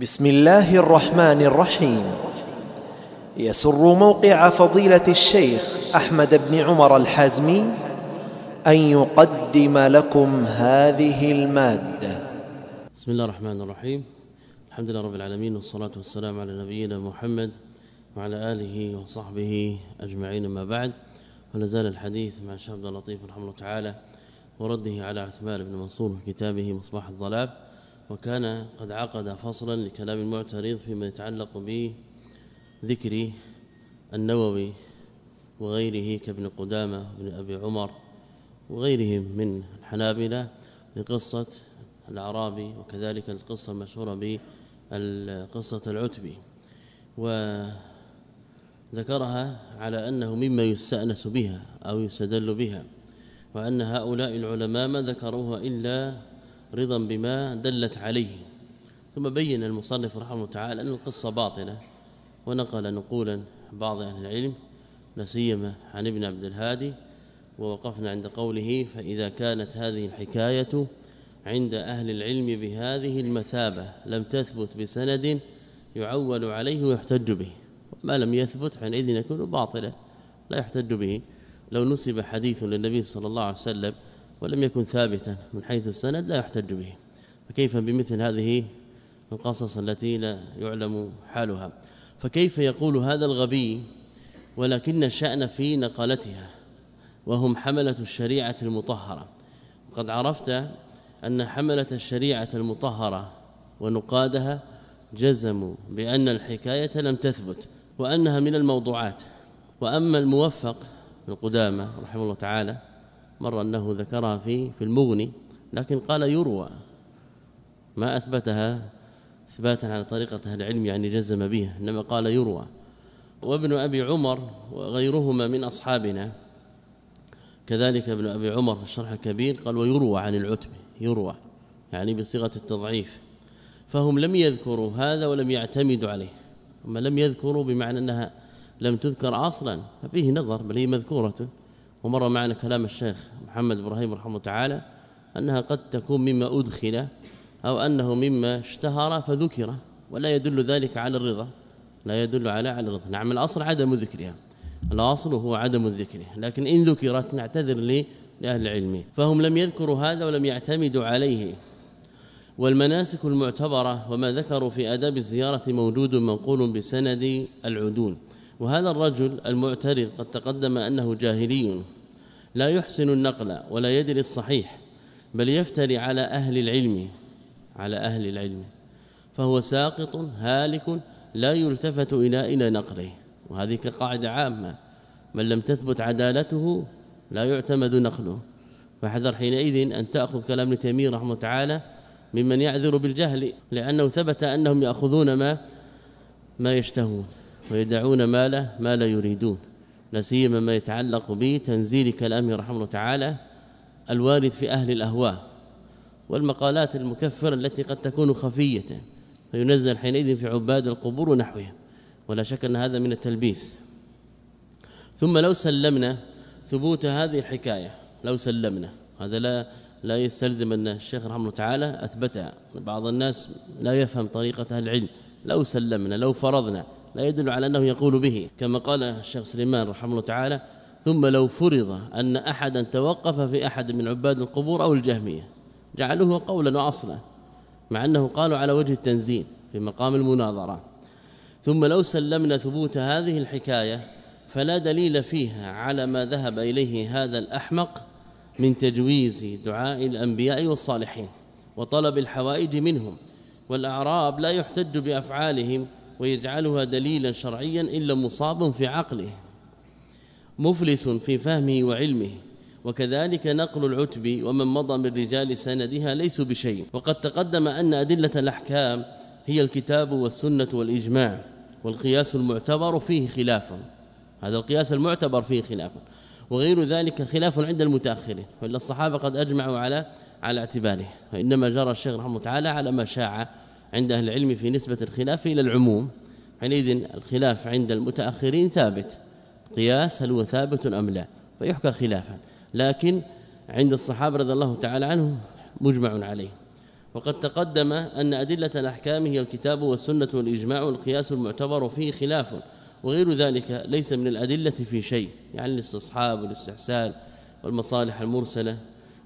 بسم الله الرحمن الرحيم. يسر موقع فضيلة الشيخ أحمد بن عمر الحازمي أن يقدم لكم هذه المادة. بسم الله الرحمن الرحيم. الحمد لله رب العالمين والصلاة والسلام على نبينا محمد وعلى آله وصحبه أجمعين ما بعد. ولازال الحديث مع الشيخ عبد اللطيف رحمه الله تعالى ورده على عثمان بن منصور في كتابه مصباح الظلام. وكان قد عقد فصلا لكلام المعترض فيما يتعلق بذكر النووي وغيره كابن قدامة وابن أبي عمر وغيرهم من الحنابلة لقصة الأعرابي وكذلك القصة المشهورة بقصة العتبي. وذكرها على أنه مما يستأنس بها أو يستدل بها وأن هؤلاء العلماء ما ذكروها إلا رضا بما دلت عليه. ثم بين المصنف رحمه الله تعالى أن القصة باطلة ونقل نقولا بعض أهل العلم لا سيما عن ابن عبد الهادي ووقفنا عند قوله فإذا كانت هذه الحكاية عند أهل العلم بهذه المثابة لم تثبت بسند يعول عليه ويحتج به ما لم يثبت حينئذ يكون باطلا لا يحتج به. لو نسب حديث للنبي صلى الله عليه وسلم ولم يكن ثابتا من حيث السند لا يحتج به. فكيف بمثل هذه القصص التي لا يعلم حالها؟ فكيف يقول هذا الغبي ولكن الشأن في نقلتها وهم حملة الشريعة المطهرة؟ وقد عرفت أن حملة الشريعة المطهرة ونقادها جزموا بأن الحكاية لم تثبت وأنها من الموضوعات. وأما الموفق من قدامة رحمه الله تعالى مر أنه ذكرها في في المغني لكن قال يروى. ما أثبتها إثباتا على طريقة أهل العلم يعني جزم بها إنما قال يروى. وابن أبي عمر وغيرهما من أصحابنا كذلك ابن أبي عمر في الشرح الكبير قال ويروى عن العتبة يروى يعني بصيغة التضعيف. فهم لم يذكروا هذا ولم يعتمدوا عليه. اما لم يذكروا بمعنى أنها لم تذكر أصلا ففيه نظر بل هي مذكورة. ومر معنا كلام الشيخ محمد إبراهيم رحمه الله تعالى أنها قد تكون مما أدخل أو أنه مما اشتهر فذكر ولا يدل ذلك على الرضا لا يدل على على الرضا. نعم الأصل عدم ذكرها. الأصل هو عدم الذكر. لكن إن ذكرت نعتذر لأهل العلم. فهم لم يذكروا هذا ولم يعتمدوا عليه. والمناسك المعتبرة وما ذكروا في آداب الزيارة موجود منقول بسند العدول. وهذا الرجل المعترض قد تقدم أنه جاهلي لا يحسن النقل ولا يدري الصحيح بل يفتري على أهل العلم على أهل العلم فهو ساقط هالك لا يلتفت إلى إلى نقله. وهذه كقاعدة عامة من لم تثبت عدالته لا يعتمد نقله. فحذر حينئذ أن تأخذ كلام ابن تيمية رحمه تعالى ممن يعذر بالجهل لأنه ثبت أنهم يأخذون ما ما يشتهون. ويدعون ما لا ما لا يريدون. لا سيما ما يتعلق بتنزيل كلامه رحمه الله تعالى الوارد في أهل الأهواء والمقالات المكفرة التي قد تكون خفية. فينزل حينئذ في عباد القبور ونحوها ولا شك أن هذا من التلبيس. ثم لو سلمنا ثبوت هذه الحكاية لو سلمنا هذا لا لا يستلزم أن الشيخ رحمه الله تعالى أثبتها بعض الناس لا يفهم طريقة العلم. لو سلمنا لو فرضنا لا يدل على أنه يقول به كما قال الشيخ سليمان رحمه الله تعالى ثم لو فرض أن أحدا توقف في أحد من عباد القبور أو الجهمية جعلوه قولا واصلا مع أنه قالوا على وجه التنزيل في مقام المناظرة. ثم لو سلمنا ثبوت هذه الحكاية فلا دليل فيها على ما ذهب إليه هذا الأحمق من تجويز دعاء الأنبياء والصالحين وطلب الحوائج منهم والأعراب لا يحتج بأفعالهم ويجعلها دليلا شرعيا إلا مصاب في عقله مفلس في فهمه وعلمه. وكذلك نقل العتب ومن مضى من رجال سندها ليس بشيء. وقد تقدم أن أدلة الأحكام هي الكتاب والسنة والإجماع والقياس المعتبر فيه خلاف. هذا القياس المعتبر فيه خلاف. وغير ذلك خلاف عند المتاخرين فإن الصحابة قد أجمعوا على على اعتباره. وإنما جرى الشيخ رحمه الله تعالى على ما شاع عند أهل العلم في نسبة الخلاف إلى العموم. حينئذ الخلاف عند المتأخرين ثابت. قياس هل هو ثابت أم لا؟ فيحكى خلافا. لكن عند الصحابة رضي الله تعالى عنهم مجمع عليه. وقد تقدم أن أدلة الأحكام هي الكتاب والسنة والإجماع والقياس المعتبر فيه خلاف. وغير ذلك ليس من الأدلة في شيء يعني الاستصحاب والاستحسان والمصالح المرسلة.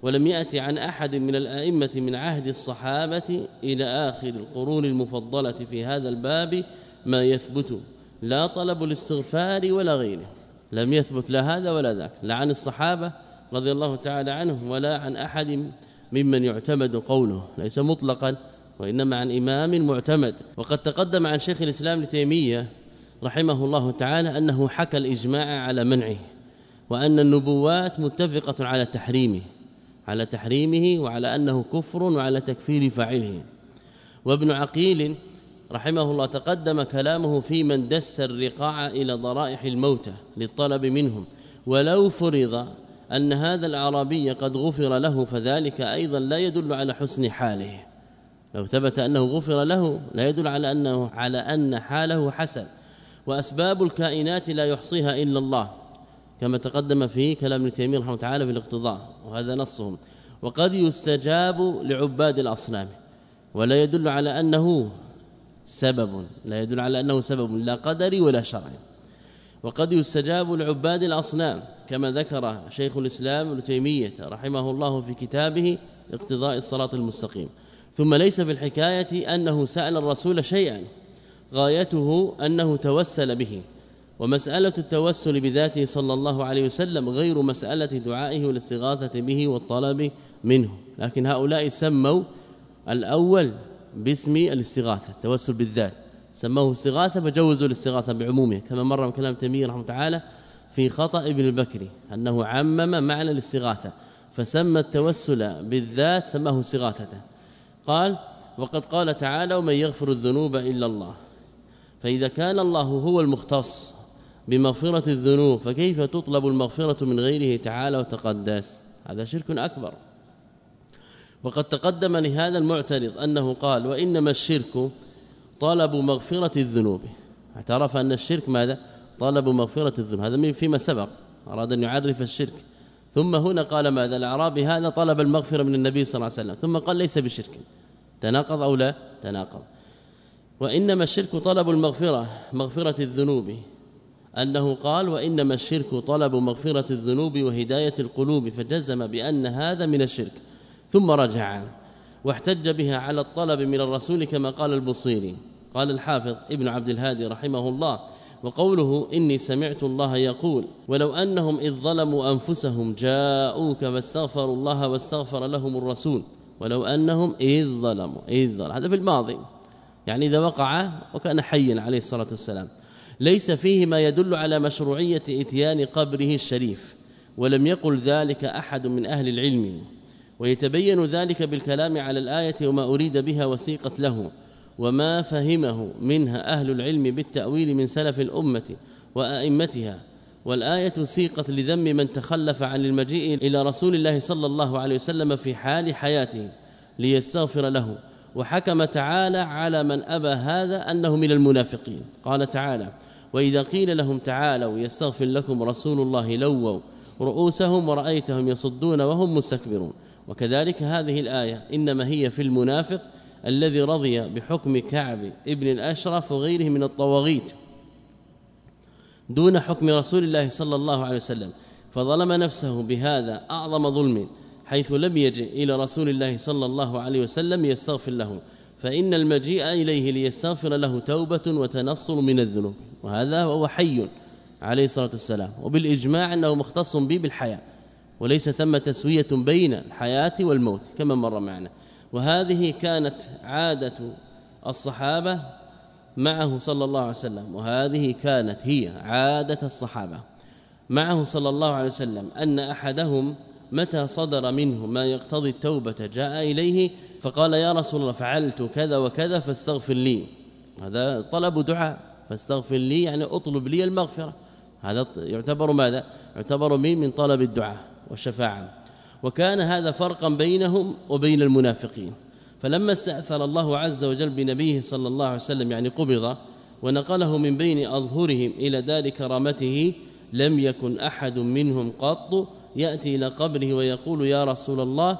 ولم يأتي عن أحد من الآئمة من عهد الصحابة إلى آخر القرون المفضلة في هذا الباب ما يثبت لا طلب الاستغفار ولا غيره. لم يثبت لا هذا ولا ذاك لا عن الصحابة رضي الله تعالى عنهم ولا عن أحد ممن يعتمد قوله ليس مطلقا وإنما عن إمام معتمد. وقد تقدم عن شيخ الإسلام لتيمية رحمه الله تعالى أنه حكى الإجماع على منعه وأن النبوات متفقة على تحريمه. على تحريمه وعلى أنه كفر وعلى تكفير فاعله. وابن عقيل رحمه الله تقدم كلامه في من دس الرقاع إلى ضرائح الموتى للطلب منهم. ولو فرض أن هذا الأعرابي قد غفر له فذلك أيضا لا يدل على حسن حاله. لو ثبت أنه غفر له لا يدل على أنه على أن حاله حسن. وأسباب الكائنات لا يحصيها إلا الله. كما تقدم في كلام ابن تيمية رحمه الله تعالى في الاقتضاء وهذا نصهم. وقد يستجاب لعباد الأصنام ولا يدل على أنه سبب لا يدل على أنه سبب لا قدري ولا شرعي وقد يستجاب لعباد الأصنام كما ذكر شيخ الإسلام ابن تيمية رحمه الله في كتابه اقتضاء الصراط المستقيم. ثم ليس في الحكاية أنه سأل الرسول شيئا غايته أنه توسل به. ومسألة التوسل بذاته صلى الله عليه وسلم غير مسألة دعائه والاستغاثة به والطلب منه. لكن هؤلاء سموا الأول باسم الاستغاثة التوسل بالذات. سموه استغاثة فجوزوا الاستغاثة بعمومه كما مر من كلام تيمية رحمه تعالى في خطأ ابن البكري أنه عمم معنى الاستغاثة. فسمى التوسل بالذات سماه استغاثة. قال وقد قال تعالى ومن يغفر الذنوب إلا الله فإذا كان الله هو المختص بمغفرة الذنوب فكيف تطلب المغفرة من غيره تعالى وتقدس؟ هذا شرك أكبر. وقد تقدم لهذا المعترض أنه قال وإنما الشرك طلب مغفرة الذنوب. اعترف أن الشرك ماذا؟ طلب مغفرة الذنوب. هذا فيما سبق أراد أن يعرف الشرك. ثم هنا قال ماذا؟ الأعرابي هذا طلب المغفرة من النبي صلى الله عليه وسلم ثم قال ليس بشرك. تناقض أو لا؟ تناقض. وإنما الشرك طلب المغفرة مغفرة الذنوب. أنه قال وإنما الشرك طلب مغفرة الذنوب وهداية القلوب فجزم بأن هذا من الشرك. ثم رجع واحتج بها على الطلب من الرسول كما قال البصيري. قال الحافظ ابن عبد الهادي رحمه الله وقوله إني سمعت الله يقول ولو أنهم إذ ظلموا أنفسهم جاءوك فاستغفروا الله واستغفر لهم الرسول ولو أنهم إذ ظلموا إذ ظلموا. هذا في الماضي. يعني إذا وقع وكان حيا عليه الصلاة والسلام. ليس فيه ما يدل على مشروعية إتيان قبره الشريف ولم يقل ذلك أحد من أهل العلم ويتبين ذلك بالكلام على الآية وما أريد بها وسيقت له وما فهمه منها أهل العلم بالتأويل من سلف الأمة وأئمتها والآية سيقت لذم من تخلف عن المجيء إلى رسول الله صلى الله عليه وسلم في حال حياته ليستغفر له. وحكم تعالى على من أبى هذا أنه من المنافقين. قال تعالى وإذا قيل لهم تعالوا يستغفر لكم رسول الله لووا رؤوسهم ورأيتهم يصدون وهم مستكبرون. وكذلك هذه الآية إنما هي في المنافق الذي رضي بحكم كعب ابن الأشرف وغيره من الطواغيت دون حكم رسول الله صلى الله عليه وسلم. فظلم نفسه بهذا أعظم ظلم. حيث لم يجئ إلى رسول الله صلى الله عليه وسلم يستغفر له فإن المجيء إليه ليستغفر له توبة وتنصل من الذنوب. وهذا هو حي عليه الصلاة والسلام. وبالإجماع أنه مختص به بالحياة وليس ثم تسوية بين الحياة والموت كما مر معنا. وهذه كانت عادة الصحابة معه صلى الله عليه وسلم. وهذه كانت هي عادة الصحابة معه صلى الله عليه وسلم أن أحدهم متى صدر منه ما يقتضي التوبة جاء إليه فقال يا رسول الله فعلت كذا وكذا فاستغفر لي. هذا طلب دعاء. فاستغفر لي يعني أطلب لي المغفرة. هذا يعتبر ماذا؟ يعتبر من من طلب الدعاء والشفاعة. وكان هذا فرقا بينهم وبين المنافقين. فلما استأثر الله عز وجل بنبيه صلى الله عليه وسلم يعني قبض ونقله من بين أظهرهم إلى دار كرامته لم يكن أحد منهم قط يأتي إلى قبره ويقول يا رسول الله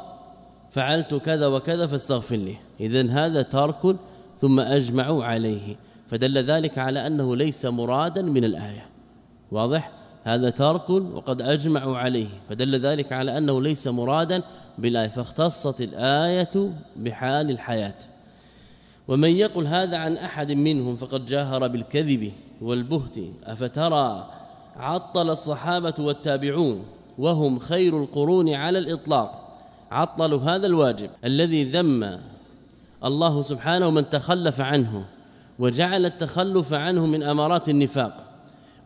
فعلت كذا وكذا فاستغفر لي. اذا هذا ترك ثم اجمعوا عليه. فدل ذلك على أنه ليس مرادا من الآية. واضح؟ هذا ترك وقد اجمعوا عليه. فدل ذلك على أنه ليس مرادا بالآية. فاختصت الآية بحال الحياة. ومن يقل هذا عن أحد منهم فقد جاهر بالكذب والبهت. أفترى عطل الصحابة والتابعون؟ وهم خير القرون على الإطلاق. عطلوا هذا الواجب الذي ذم الله سبحانه من تخلف عنه وجعل التخلف عنه من أمارات النفاق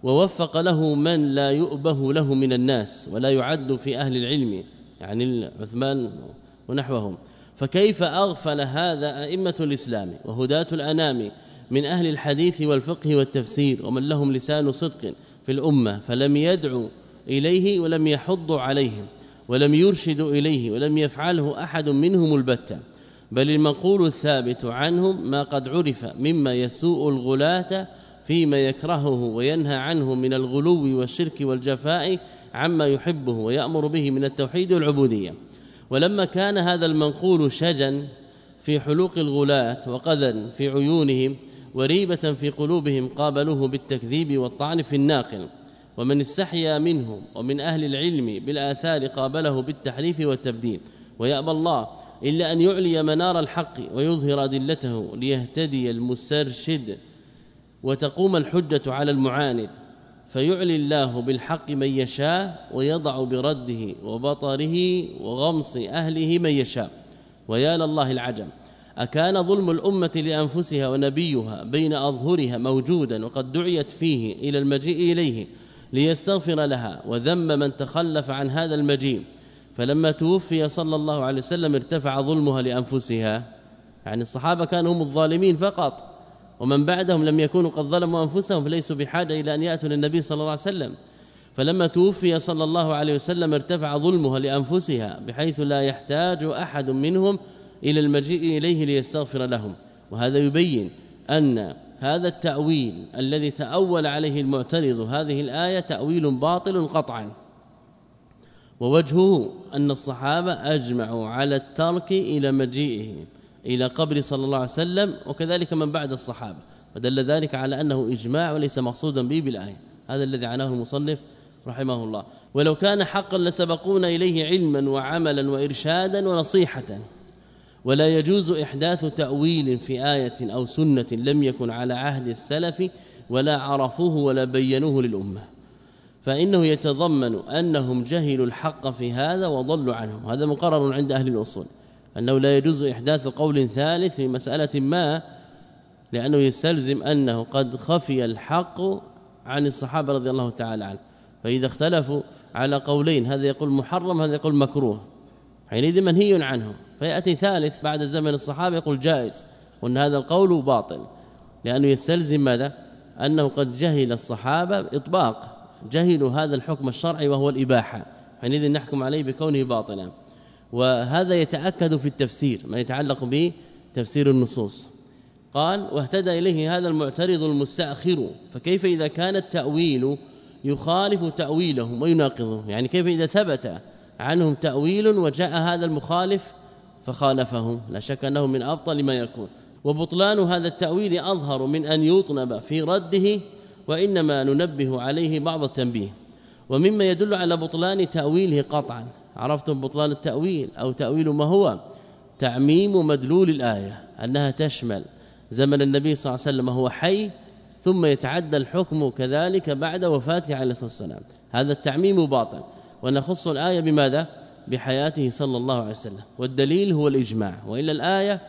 ووفق له من لا يؤبه له من الناس ولا يعد في أهل العلم يعني عثمان ونحوهم. فكيف أغفل هذا أئمة الإسلام وهداة الأنام من أهل الحديث والفقه والتفسير ومن لهم لسان صدق في الأمة فلم يدعوا إليه ولم يحضوا عليه ولم يرشدوا إليه ولم يفعله أحد منهم البتة. بل المنقول الثابت عنهم ما قد عرف مما يسوء الغلاة فيما يكرهه وينهى عنه من الغلو والشرك والجفاء عما يحبه ويأمر به من التوحيد والعبودية. ولما كان هذا المنقول شجا في حلوق الغلاة وقذا في عيونهم وريبة في قلوبهم قابلوه بالتكذيب والطعن في الناقل. ومن استحيا منهم ومن أهل العلم بالآثار قابله بالتحريف والتبديل. ويأبى الله إلا أن يعلي منار الحق ويظهر أدلته ليهتدي المسترشد وتقوم الحجة على المعاند. فيعلي الله بالحق من يشاء ويضع برده وبطره وغمص أهله من يشاء. ويا لله العجب أكان ظلم الأمة لأنفسها ونبيها بين أظهرها موجودا وقد دعيت فيه إلى المجيء إليه. ليستغفر لها وذم من تخلف عن هذا المجيء. فلما توفي صلى الله عليه وسلم ارتفع ظلمها لأنفسها. يعني الصحابة كانوا هم الظالمين فقط. ومن بعدهم لم يكونوا قد ظلموا أنفسهم فليسوا بحاجة إلى أن يأتوا للنبي صلى الله عليه وسلم. فلما توفي صلى الله عليه وسلم ارتفع ظلمها لأنفسها بحيث لا يحتاج أحد منهم إلى المجيء إليه ليستغفر لهم. وهذا يبين أن هذا التأويل الذي تأول عليه المعترض هذه الآية تأويل باطل قطعا. ووجهه أن الصحابة أجمعوا على الترك إلى مجيئه إلى قبر صلى الله عليه وسلم وكذلك من بعد الصحابة. ودل ذلك على أنه إجماع وليس مقصودا به بالآية. هذا الذي عناه المصنف رحمه الله. ولو كان حقا لسبقونا إليه علما وعملا وإرشادا ونصيحة. ولا يجوز إحداث تأويل في آية أو سنة لم يكن على عهد السلف ولا عرفوه ولا بينوه للأمة. فإنه يتضمن أنهم جهلوا الحق في هذا وضلوا عنه هذا مقرر عند أهل الأصول. أنه لا يجوز إحداث قول ثالث في مسألة ما لأنه يستلزم أنه قد خفي الحق عن الصحابة رضي الله تعالى عنهم. فإذا اختلفوا على قولين هذا يقول محرم هذا يقول مكروه. حينئذ منهي عنه فيأتي ثالث بعد زمن الصحابة يقول جائز وأن هذا القول باطل لأنه يستلزم ماذا؟ أنه قد جهل الصحابة إطباق جهلوا هذا الحكم الشرعي وهو الإباحة. حينئذ نحكم عليه بكونه باطلا. وهذا يتأكد في التفسير ما يتعلق به تفسير النصوص. قال واهتدى إليه هذا المعترض المستأخر. فكيف إذا كان التأويل يخالف تأويلهم ويناقضه يعني كيف إذا ثبت عنهم تأويل وجاء هذا المخالف فخالفهم. لا شك أنه من أبطل ما يكون. وبطلان هذا التأويل أظهر من أن يطنب في رده وإنما ننبه عليه بعض التنبيه. ومما يدل على بطلان تأويله قطعا. عرفتم بطلان التأويل أو تأويل ما هو؟ تعميم مدلول الآية أنها تشمل زمن النبي صلى الله عليه وسلم وهو حي ثم يتعدى الحكم كذلك بعد وفاته عليه الصلاة والسلام. هذا التعميم باطل. ونخص الآية بماذا؟ بحياته صلى الله عليه وسلم. والدليل هو الإجماع. وإلا الآية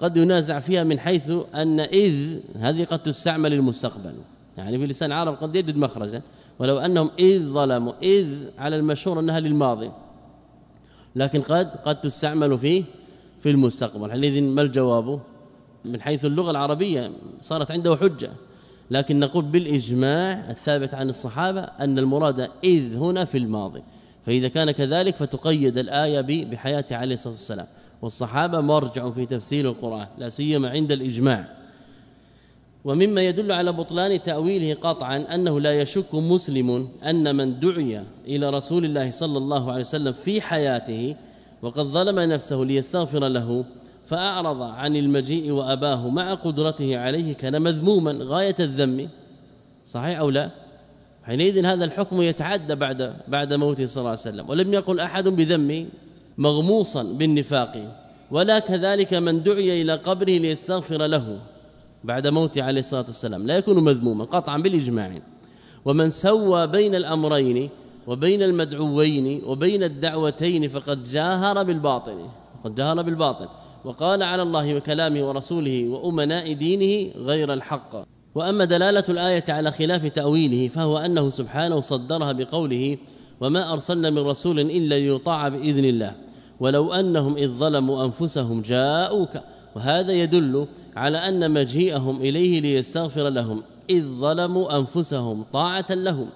قد ينازع فيها من حيث أن إذ هذه قد تستعمل للمستقبل. يعني في لسان العرب قد يجد مخرجا. ولو أنهم إذ ظلموا إذ على المشهور أنها للماضي. لكن قد قد تستعمل في في المستقبل. حينئذ ما الجواب؟ من حيث اللغة العربية صارت عنده حجة. لكن نقول بالإجماع الثابت عن الصحابة أن المراد إذ هنا في الماضي فإذا كان كذلك فتقيد الآية بحياة عليه الصلاة والسلام. والصحابة مرجع في تفسير القرآن لا سيما عند الإجماع. ومما يدل على بطلان تأويله قطعا أنه لا يشك مسلم أن من دعي إلى رسول الله صلى الله عليه وسلم في حياته وقد ظلم نفسه ليستغفر له فأعرض عن المجيء وأباه مع قدرته عليه كان مذموما غاية الذم. صحيح أو لا؟ حينئذ هذا الحكم يتعدى بعد بعد موته صلى الله عليه وسلم ولم يقل أحد بذمه مغموصا بالنفاق. ولا كذلك من دعي إلى قبره ليستغفر له بعد موته عليه الصلاة والسلام لا يكون مذموما قطعا بالإجماع. ومن سوى بين الأمرين وبين المدعوين وبين الدعوتين فقد جاهر بالباطل قد جاهر بالباطل. وقال على الله وكلامه ورسوله وأمناء دينه غير الحق. وأما دلالة الآية على خلاف تأويله فهو أنه سبحانه صدرها بقوله وما أرسلنا من رسول إلا ليطاع بإذن الله. ولو أنهم إذ ظلموا أنفسهم جاءوك. وهذا يدل على أن مجيئهم إليه ليستغفر لهم. إذ ظلموا أنفسهم طاعة لهم.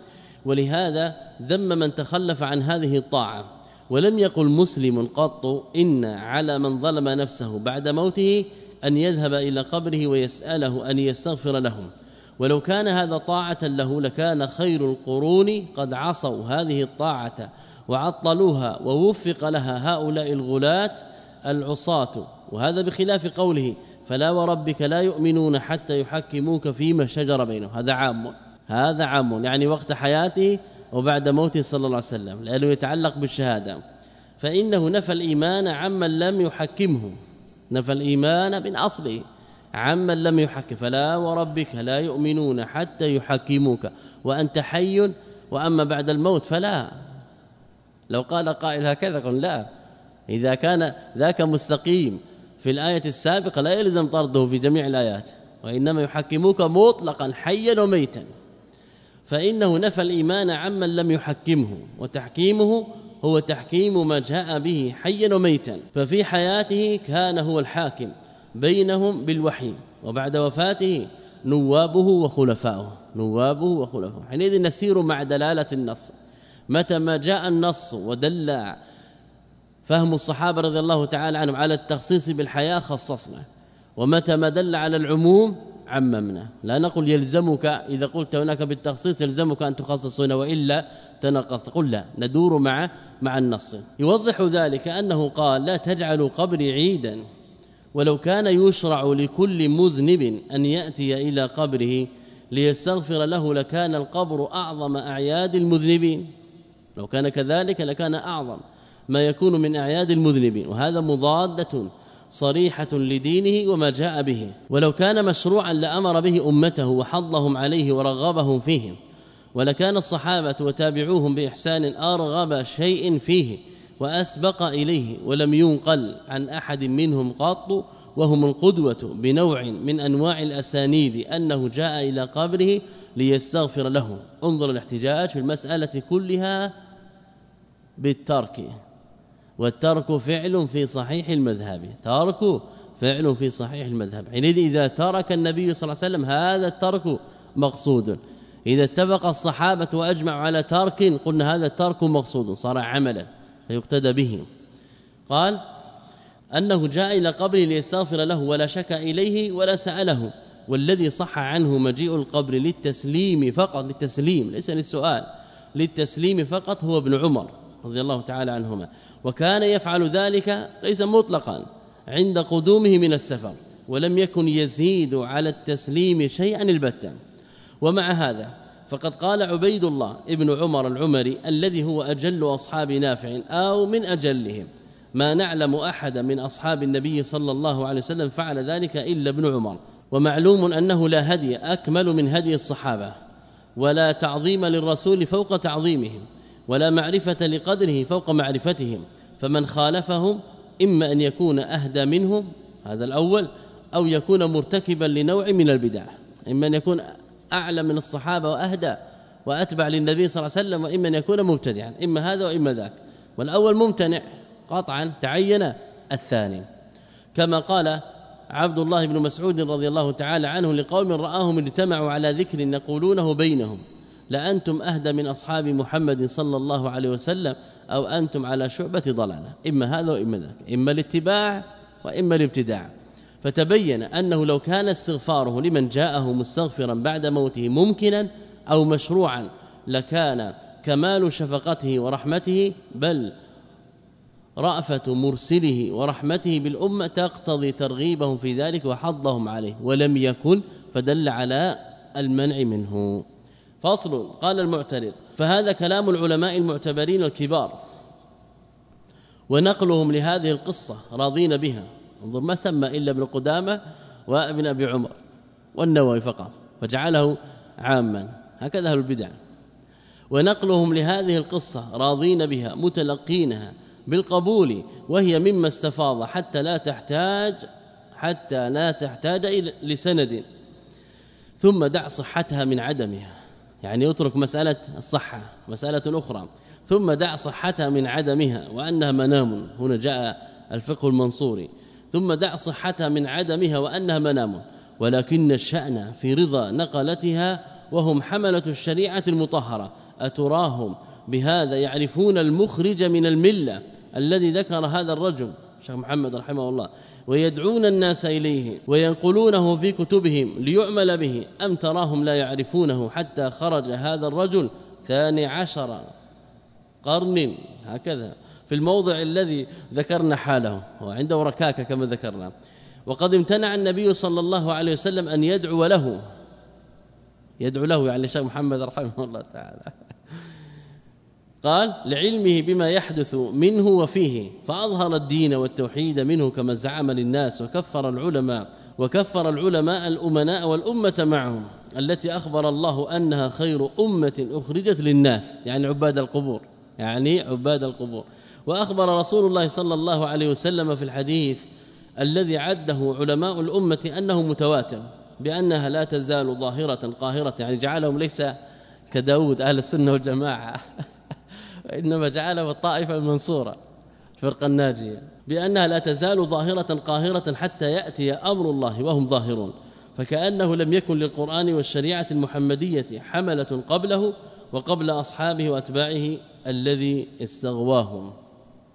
ولهذا ذم من تخلف عن هذه الطاعة. ولم يقل مسلم قط إن على من ظلم نفسه بعد موته أن يذهب إلى قبره ويسأله أن يستغفر لهم ولو كان هذا طاعة له لكان خير القرون قد عصوا هذه الطاعة وعطلوها ووفق لها هؤلاء الغلاة العصاة. وهذا بخلاف قوله فلا وربك لا يؤمنون حتى يحكموك فيما شجر بينهم. هذا عام هذا عام يعني وقت حياته وبعد موته صلى الله عليه وسلم لأنه يتعلق بالشهادة. فإنه نفى الإيمان عمن لم يحكمه. نفى الإيمان من أصله عمن لم يحكم. فلا وربك لا يؤمنون حتى يحكموك. وأنت حي وأما بعد الموت فلا. لو قال قائل هكذا قل لا. إذا كان ذاك مستقيم في الآية السابقة لا يلزم طرده في جميع الآيات. وإنما يحكموك مطلقا حيا وميتا. فإنه نفى الإيمان عمن لم يحكمه وتحكيمه هو تحكيم ما جاء به حيا وميتا ففي حياته كان هو الحاكم بينهم بالوحي وبعد وفاته نوابه وخلفاؤه نوابه وخلفاؤه. حينئذ نسير مع دلالة النص. متى ما جاء النص ودل فهم الصحابة رضي الله تعالى عنهم على التخصيص بالحياة خصصنا ومتى ما دل على العموم عممنا. لا نقول يلزمك إذا قلت هناك بالتخصيص يلزمك أن تخصص هنا وإلا تنقض قل لا ندور مع مع النص. يوضح ذلك أنه قال لا تجعلوا قبري عيدا. ولو كان يشرع لكل مذنب أن يأتي إلى قبره ليستغفر له لكان القبر أعظم أعياد المذنبين. لو كان كذلك لكان أعظم ما يكون من أعياد المذنبين. وهذا مضادة صريحة لدينه وما جاء به ولو كان مشروعا لأمر به أمته وحضهم عليه ورغبهم فيه ولكان الصحابة وتابعوهم بإحسان أرغب شيء فيه وأسبق إليه ولم ينقل عن أحد منهم قط وهم القدوة بنوع من أنواع الأسانيد أنه جاء إلى قبره ليستغفر له. انظر الاحتجاج في المسألة كلها بالترك. والترك فعل في صحيح المذهب. ترك فعل في صحيح المذهب. حينئذ إذا ترك النبي صلى الله عليه وسلم هذا الترك مقصود. إذا اتفق الصحابة وأجمعوا على ترك قلنا هذا الترك مقصود صار عملا فيقتدى به. قال أنه جاء إلى قبره ليستغفر له ولا شك إليه ولا سأله. والذي صح عنه مجيء القبر للتسليم فقط للتسليم ليس للسؤال للتسليم فقط هو ابن عمر رضي الله تعالى عنهما. وكان يفعل ذلك ليس مطلقا عند قدومه من السفر ولم يكن يزيد على التسليم شيئا البتة. ومع هذا فقد قال عبيد الله ابن عمر العمري الذي هو أجل أصحاب نافع أو من أجلهم ما نعلم أحد من أصحاب النبي صلى الله عليه وسلم فعل ذلك إلا ابن عمر ومعلوم أنه لا هدي أكمل من هدي الصحابة ولا تعظيم للرسول فوق تعظيمهم ولا معرفة لقدره فوق معرفتهم فمن خالفهم إما أن يكون أهدى منهم هذا الأول أو يكون مرتكبا لنوع من البدع إما أن يكون أعلى من الصحابة وأهدى وأتبع للنبي صلى الله عليه وسلم وإما أن يكون مبتدعا إما هذا وإما ذاك. والأول ممتنع قطعا تعين الثاني. كما قال عبد الله بن مسعود رضي الله تعالى عنه لقوم رآهم اجتمعوا على ذكر يقولونه بينهم. لأنتم أهدى من أصحاب محمد صلى الله عليه وسلم أو أنتم على شعبة ضلالة إما هذا وإما ذاك إما الاتباع وإما الابتداع. فتبين أنه لو كان استغفاره لمن جاءه مستغفرا بعد موته ممكنا أو مشروعا لكان كمال شفقته ورحمته بل رأفة مرسله ورحمته بالأمة تقتضي ترغيبهم في ذلك وحضهم عليه ولم يكن فدل على المنع منه. فصل قال المعترض فهذا كلام العلماء المعتبرين الكبار ونقلهم لهذه القصة راضين بها. انظر ما سمى إلا ابن قدامة وابن أبي عمر والنووي فقط فجعله عاما. هكذا أهل البدع. ونقلهم لهذه القصة راضين بها متلقينها بالقبول وهي مما استفاض حتى لا تحتاج حتى لا تحتاج إلى لسند. ثم دع صحتها من عدمها. يعني اترك مسألة الصحة مسألة أخرى. ثم دع صحتها من عدمها وأنها منام. هنا جاء الفقه المنصوري. ثم دع صحتها من عدمها وأنها منام. ولكن الشأن في رضا نقلتها وهم حملة الشريعة المطهرة. أتراهم بهذا يعرفون المخرج من الملة الذي ذكر هذا الرجل؟ شيخ محمد رحمه الله. ويدعون الناس إليه وينقلونه في كتبهم ليعمل به أم تراهم لا يعرفونه حتى خرج هذا الرجل ثاني عشر قرن هكذا. في الموضع الذي ذكرنا حاله وعنده ركاكه كما ذكرنا. وقد امتنع النبي صلى الله عليه وسلم أن يدعو له يدعو له يعني الشيخ محمد رحمه الله تعالى. قال لعلمه بما يحدث منه وفيه فأظهر الدين والتوحيد منه كما زعم للناس وكفر العلماء وكفر العلماء الأمناء والأمة معهم التي أخبر الله أنها خير أمة أخرجت للناس يعني عباد القبور يعني عباد القبور. وأخبر رسول الله صلى الله عليه وسلم في الحديث الذي عده علماء الأمة أنه متواتر بأنها لا تزال ظاهرة قاهرة يعني جعلهم ليس كداود أهل السنة والجماعة. وإنما جعله الطائفة المنصورة الفرقة الناجية بأنها لا تزال ظاهرة قاهرة حتى يأتي أمر الله وهم ظاهرون فكأنه لم يكن للقرآن والشريعة المحمدية حملة قبله وقبل أصحابه وأتباعه الذي استغواهم.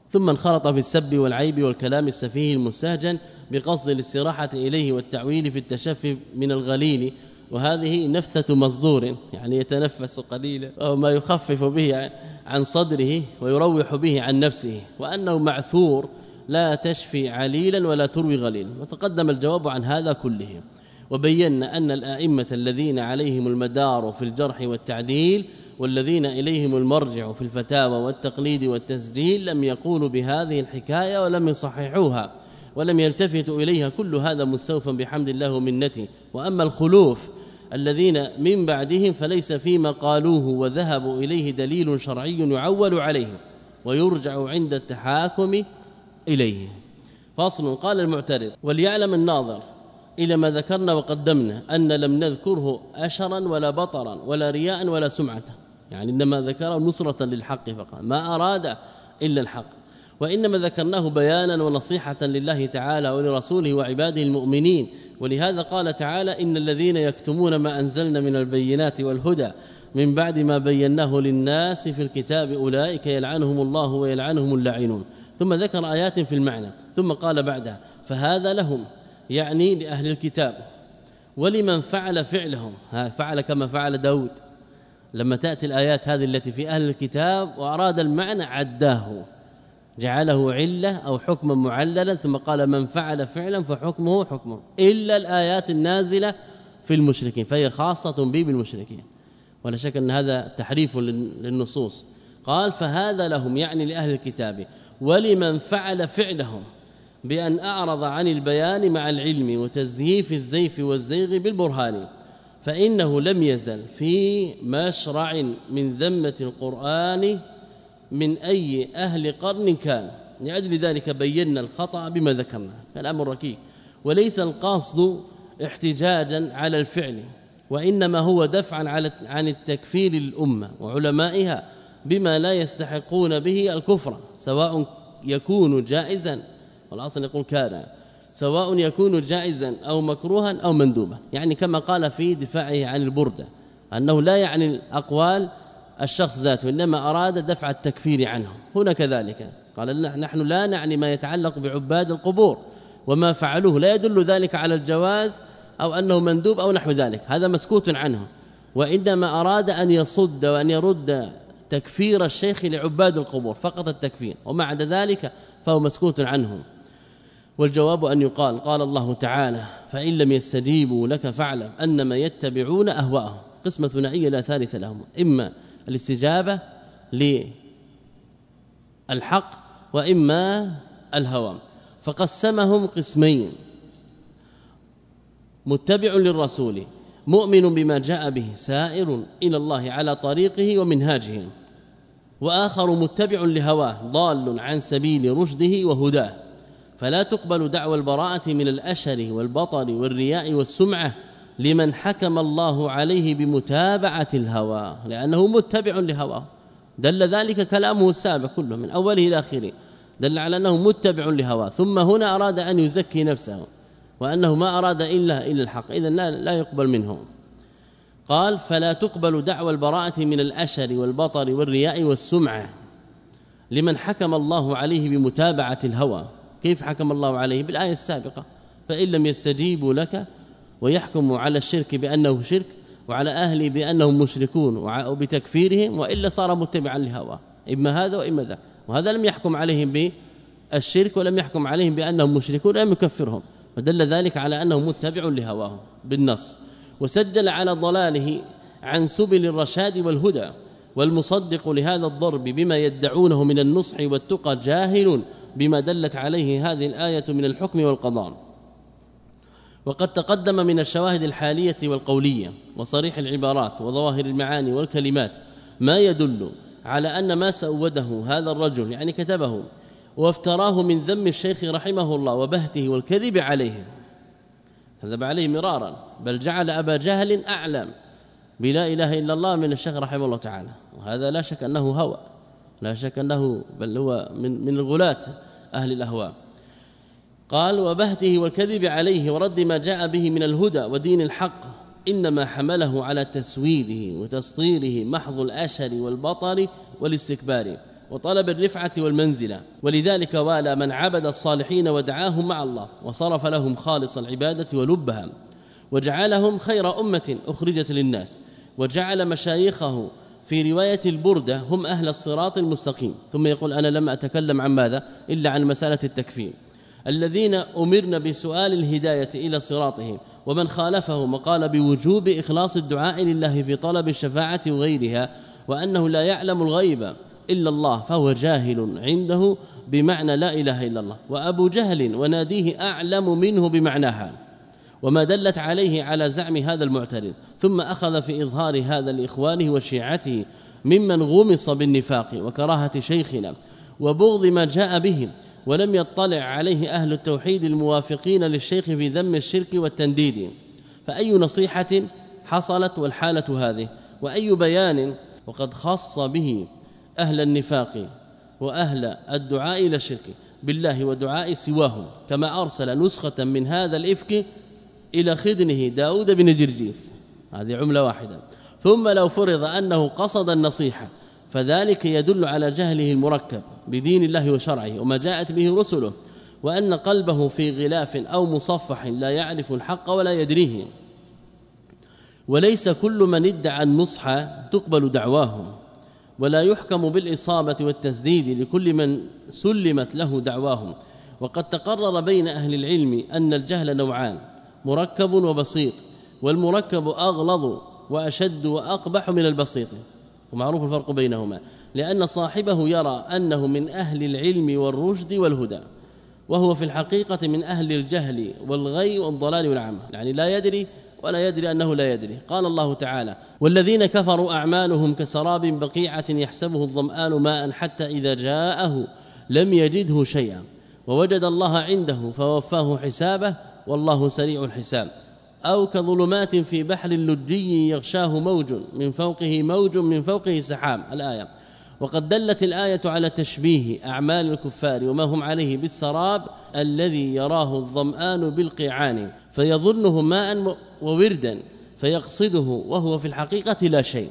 ثم انخرط في السب والعيب والكلام السفيه المستهجن بقصد الاستراحة إليه والتعويل في التشفي من الغليل وهذه نفثة مصدور يعني يتنفس قليلا أو ما يخفف به عن صدره ويروح به عن نفسه وأنه معثور لا تشفي عليلا ولا تروي غليلا. وتقدم الجواب عن هذا كله. وبينا أن الآئمة الذين عليهم المدار في الجرح والتعديل والذين إليهم المرجع في الفتاوى والتقليد والتسجيل لم يقولوا بهذه الحكاية ولم يصححوها ولم يلتفتوا إليها. كل هذا مستوفا بحمد الله ومنته. وأما الخلوف الذين من بعدهم فليس فيما قالوه وذهبوا إليه دليل شرعي يعول عليه ويرجع عند التحاكم إليه. فاصل قال المعترض وليعلم الناظر إلى ما ذكرنا وقدمنا أن لم نذكره أشرا ولا بطرا ولا رياء ولا سمعة. يعني إنما ذكره نصرة للحق فقط ما أراد إلا الحق. وإنما ذكرناه بيانا ونصيحة لله تعالى ولرسوله وعباده المؤمنين. ولهذا قال تعالى إن الذين يكتمون ما أنزلنا من البينات والهدى من بعد ما بيناه للناس في الكتاب أولئك يلعنهم الله ويلعنهم اللاعنون ثم ذكر آيات في المعنى ثم قال بعدها فهذا لهم يعني لأهل الكتاب. ولمن فعل فعلهم فعل كما فعل داود. لما تأتي الآيات هذه التي في أهل الكتاب وأراد المعنى عداه. جعله علة أو حكما معللا ثم قال من فعل فعلا فحكمه حكمه إلا الآيات النازلة في المشركين فهي خاصة به بالمشركين. ولا شك أن هذا تحريف للنصوص. قال فهذا لهم يعني لأهل الكتاب ولمن فعل فعلهم بأن أعرض عن البيان مع العلم وتزييف الزيف والزيغ بالبرهان فإنه لم يزل في مشرع من ذمة القرآن من أي أهل قرن كان. لأجل ذلك بينا الخطأ بما ذكرنا. الأمر ركيك. وليس القاصد احتجاجا على الفعل وإنما هو دفعا عن التكفير للأمة وعلمائها بما لا يستحقون به الكفر سواء يكون جائزا. والأصل يقول كان سواء يكون جائزا أو مكروها أو مندوبا. يعني كما قال في دفاعه عن البردة أنه لا يعني الأقوال الشخص ذاته إنما أراد دفع التكفير عنه. هنا كذلك. قال نحن لا نعني ما يتعلق بعباد القبور وما فعلوه. لا يدل ذلك على الجواز أو أنه مندوب أو نحو ذلك. هذا مسكوت عنه. وإنما أراد أن يصد وأن يرد تكفير الشيخ لعباد القبور فقط التكفير. ومع ذلك فهو مسكوت عنه. والجواب أن يقال قال الله تعالى فإن لم يستجيبوا لك فاعلم أنما يتبعون أهواءهم. قسمة ثنائية لا ثالث لهم. إما الاستجابة للحق وإما الهوى. فقسمهم قسمين. متبع للرسول مؤمن بما جاء به سائر إلى الله على طريقه ومنهاجه. وآخر متبع لهواه ضال عن سبيل رشده وهداه. فلا تقبل دعوى البراءة من الأشر والبطر والرياء والسمعة لمن حكم الله عليه بمتابعة الهوى لأنه متبع لهواه. دل ذلك كلامه السابق كله من أوله إلى آخره. دل على أنه متبع لهواه. ثم هنا أراد أن يزكي نفسه وأنه ما أراد إلا إلا الحق. إذا لا, لا يقبل منه. قال فلا تقبل دعوى البراءة من الأشر والبطر والرياء والسمعة لمن حكم الله عليه بمتابعة الهوى. كيف حكم الله عليه؟ بالآية السابقة. فإن لم يستجيبوا لك ويحكموا على الشرك بأنه شرك وعلى أهله بأنهم مشركون وبتكفيرهم وإلا صار متبعا لهوى إما هذا وإما ذا. وهذا لم يحكم عليهم بالشرك ولم يحكم عليهم بأنهم مشركون لم يكفرهم. فدل ذلك على أنه متبع لهواه بالنص. وسجل على ضلاله عن سبل الرشاد والهدى والمصدق لهذا الضرب بما يدعونه من النصح والتقى جاهل بما دلت عليه هذه الآية من الحكم والقضاء. وقد تقدم من الشواهد الحالية والقولية وصريح العبارات وظواهر المعاني والكلمات ما يدل على أن ما سوده هذا الرجل يعني كتبه وافتراه من ذم الشيخ رحمه الله وبهته والكذب عليه. كذب عليه مرارا بل جعل أبا جهل أعلم. بلا إله إلا الله من الشيخ رحمه الله تعالى. وهذا لا شك أنه هوى لا شك أنه بل هو من, من الغلاة أهل الأهواء. قال وبهته والكذب عليه ورد ما جاء به من الهدى ودين الحق إنما حمله على تسويده وتسطيره محض الأشر والبطر والاستكبار وطلب الرفعة والمنزلة. ولذلك والى من عبد الصالحين ودعاهم مع الله وصرف لهم خالص العبادة ولبها وجعلهم خير أمة أخرجت للناس وجعل مشايخه في رواية البردة هم أهل الصراط المستقيم. ثم يقول أنا لم أتكلم عن ماذا؟ إلا عن مسألة التكفير. الذين أمرنا بسؤال الهداية إلى صراطهم ومن خالفهم وقال بوجوب إخلاص الدعاء لله في طلب الشفاعة وغيرها وأنه لا يعلم الغيب إلا الله فهو جاهل عنده بمعنى لا إله إلا الله. وأبو جهل وناديه أعلم منه بمعناها وما دلت عليه على زعم هذا المعترض. ثم أخذ في إظهار هذا لإخوانه وشيعته ممن غمص بالنفاق وكراهة شيخنا وبغض ما جاء به. ولم يطلع عليه أهل التوحيد الموافقين للشيخ في ذم الشرك والتنديد. فأي نصيحة حصلت والحالة هذه؟ وأي بيان وقد خص به أهل النفاق وأهل الدعاء إلى الشرك بالله ودعاء سواهم كما أرسل نسخة من هذا الإفك إلى خدنه داود بن جرجيس. هذه عملة واحدة. ثم لو فرض أنه قصد النصيحة فذلك يدل على جهله المركب بدين الله وشرعه وما جاءت به رسله وأن قلبه في غلاف أو مصفح لا يعرف الحق ولا يدريه. وليس كل من ادعى النصح تقبل دعواهم ولا يحكم بالإصابة والتسديد لكل من سلمت له دعواهم وقد تقرر بين أهل العلم أن الجهل نوعان مركب وبسيط والمركب أغلظ وأشد وأقبح من البسيط. ومعروف الفرق بينهما لأن صاحبه يرى أنه من أهل العلم والرشد والهدى وهو في الحقيقة من أهل الجهل والغي والضلال والعمى يعني لا يدري ولا يدري أنه لا يدري. قال الله تعالى والذين كفروا أعمالهم كسراب بقيعة يحسبه الظمآن ماء حتى إذا جاءه لم يجده شيئا ووجد الله عنده فوفاه حسابه والله سريع الحساب. أو كظلمات في بحر لجي يغشاه موج من فوقه موج من فوقه سحاب الآية وقد دلت الآية على تشبيه أعمال الكفار وما هم عليه بالسراب الذي يراه الظمآن بالقيعان فيظنه ماء ووردا فيقصده وهو في الحقيقة لا شيء.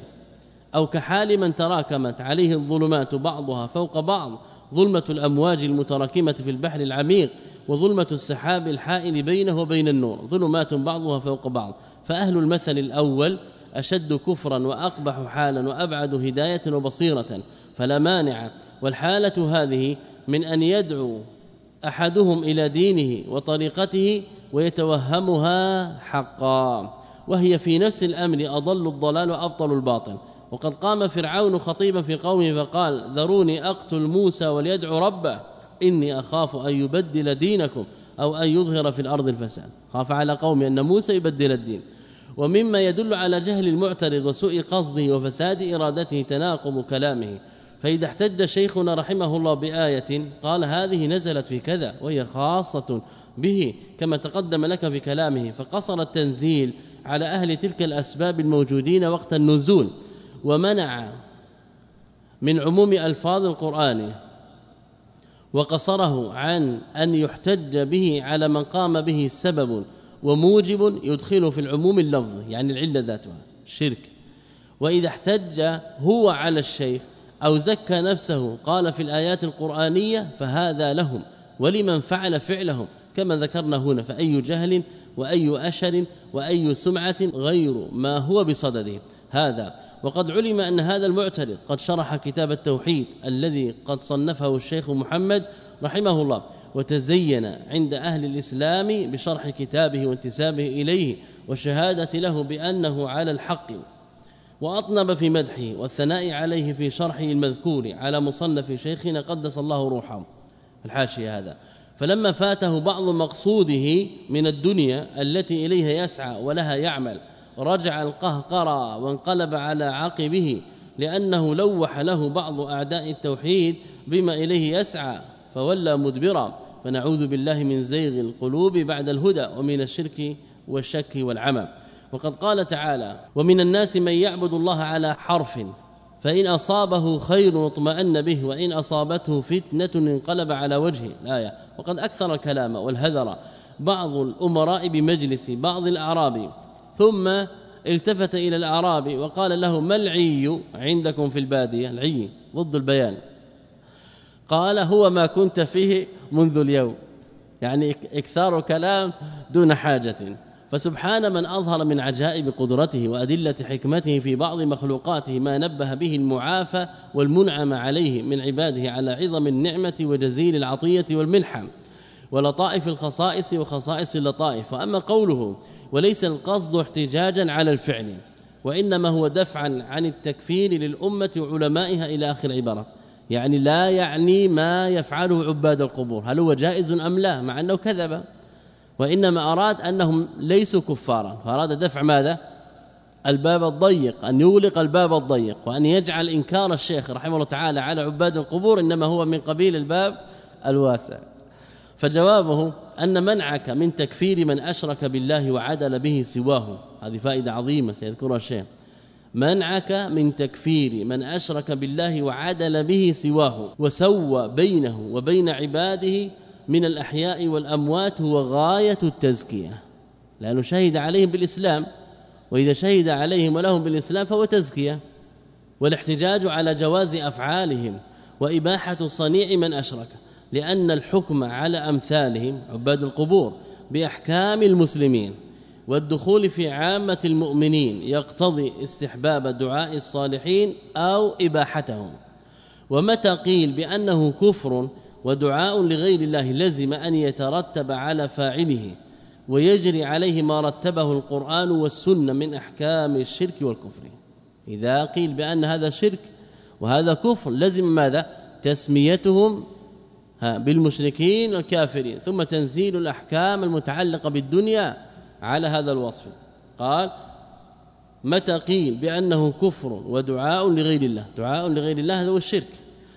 أو كحال من تراكمت عليه الظلمات بعضها فوق بعض ظلمة الأمواج المتراكمة في البحر العميق وظلمة السحاب الحائل بينه وبين النور ظلمات بعضها فوق بعض فأهل المثل الأول أشد كفرا وأقبح حالا وأبعد هداية وبصيرة فلا مانع. والحالة هذه من أن يدعو أحدهم إلى دينه وطريقته ويتوهمها حقا وهي في نفس الأمر أضل الضلال وأبطل الباطل. وقد قام فرعون خطيبا في قومه فقال ذروني أقتل موسى وليدعو ربه. إني أخاف أن يبدل دينكم أو أن يظهر في الأرض الفساد. خاف على قومه أن موسى يبدل الدين. ومما يدل على جهل المعترض وسوء قصده وفساد إرادته تناقض كلامه. فإذا احتج شيخنا رحمه الله بآية قال هذه نزلت في كذا وهي خاصة به كما تقدم لك في كلامه. فقصر التنزيل على أهل تلك الأسباب الموجودين وقت النزول. ومنع من عموم ألفاظ القرآن وقصره عن أن يحتج به على من قام به سبب وموجب يدخل في العموم اللفظ يعني العلة ذاتها الشرك. وإذا احتج هو على الشيخ أو زكى نفسه قال في الآيات القرآنية فهذا لهم ولمن فعل فعلهم كما ذكرنا هنا فأي جهل وأي أشر وأي سمعة غير ما هو بصدده. هذا. وقد علم أن هذا المعترض قد شرح كتاب التوحيد الذي قد صنفه الشيخ محمد رحمه الله وتزين عند أهل الإسلام بشرح كتابه وانتسابه إليه والشهادة له بأنه على الحق وأطنب في مدحه والثناء عليه في شرحه المذكور على مصنف شيخنا قدس الله روحه الحاشية هذا. فلما فاته بعض مقصوده من الدنيا التي إليها يسعى ولها يعمل رجع القهقرى وانقلب على عقبه لأنه لوح له بعض أعداء التوحيد بما إليه يسعى فولى مدبرا. فنعوذ بالله من زيغ القلوب بعد الهدى ومن الشرك والشك والعمى. وقد قال تعالى ومن الناس من يعبد الله على حرف فإن أصابه خير اطمأن به وإن أصابته فتنة انقلب على وجهه الآية. وقد أكثر الكلام والهذر بعض الأمراء بمجلس بعض الأعراب ثم التفت إلى الأعراب وقال له ما العي عندكم في البادية؟ العي ضد البيان. قال هو ما كنت فيه منذ اليوم يعني إكثار كلام دون حاجة. فسبحان من أظهر من عجائب قدرته وأدلة حكمته في بعض مخلوقاته ما نبه به المعافى والمنعم عليه من عباده على عظم النعمة وجزيل العطية والمنحه ولطائف الخصائص وخصائص اللطائف. وأما قوله وليس القصد احتجاجا على الفعل وإنما هو دفعا عن التكفير للأمة وعلمائها إلى آخر العباره يعني لا يعني ما يفعله عباد القبور. هل هو جائز أم لا؟ مع أنه كذب. وإنما أراد أنهم ليسوا كفارا. فأراد دفع ماذا؟ الباب الضيق أن يغلق الباب الضيق وأن يجعل إنكار الشيخ رحمه الله تعالى على عباد القبور إنما هو من قبيل الباب الواسع. فجوابه أن منعك من تكفير من أشرك بالله وعدل به سواه. هذه فائدة عظيمة سيذكرها الشيخ. منعك من تكفير من أشرك بالله وعدل به سواه وسوى بينه وبين عباده من الأحياء والأموات هو غاية التزكية. لأنه شهد عليهم بالإسلام وإذا شهد عليهم ولهم بالإسلام فهو تزكية. والاحتجاج على جواز أفعالهم وإباحة صنيع من أشرك. لأن الحكم على أمثالهم عباد القبور بأحكام المسلمين والدخول في عامة المؤمنين يقتضي استحباب دعاء الصالحين أو إباحتهم. ومتى قيل بأنه كفر ودعاء لغير الله لزم أن يترتب على فاعله ويجري عليه ما رتبه القرآن والسنة من أحكام الشرك والكفر؟ إذا قيل بأن هذا شرك وهذا كفر لزم ماذا؟ تسميتهم بالمشركين الكافرين ثم تنزيل الأحكام المتعلقة بالدنيا على هذا الوصف. قال متى قيل بأنه كفر ودعاء لغير الله؟ دعاء لغير الله هذا هو الشرك.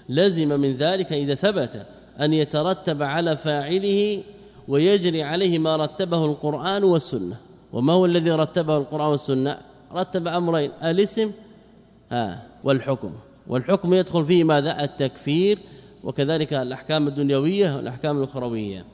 لزم من ذلك إذا ثبت أن يترتب على فاعله ويجري عليه ما رتبه القرآن والسنة. وما هو الذي رتبه القرآن والسنة؟ رتب أمرين الاسم آه والحكم. والحكم يدخل فيه ماذا؟ التكفير وكذلك الأحكام الدنيوية والأحكام الأخروية.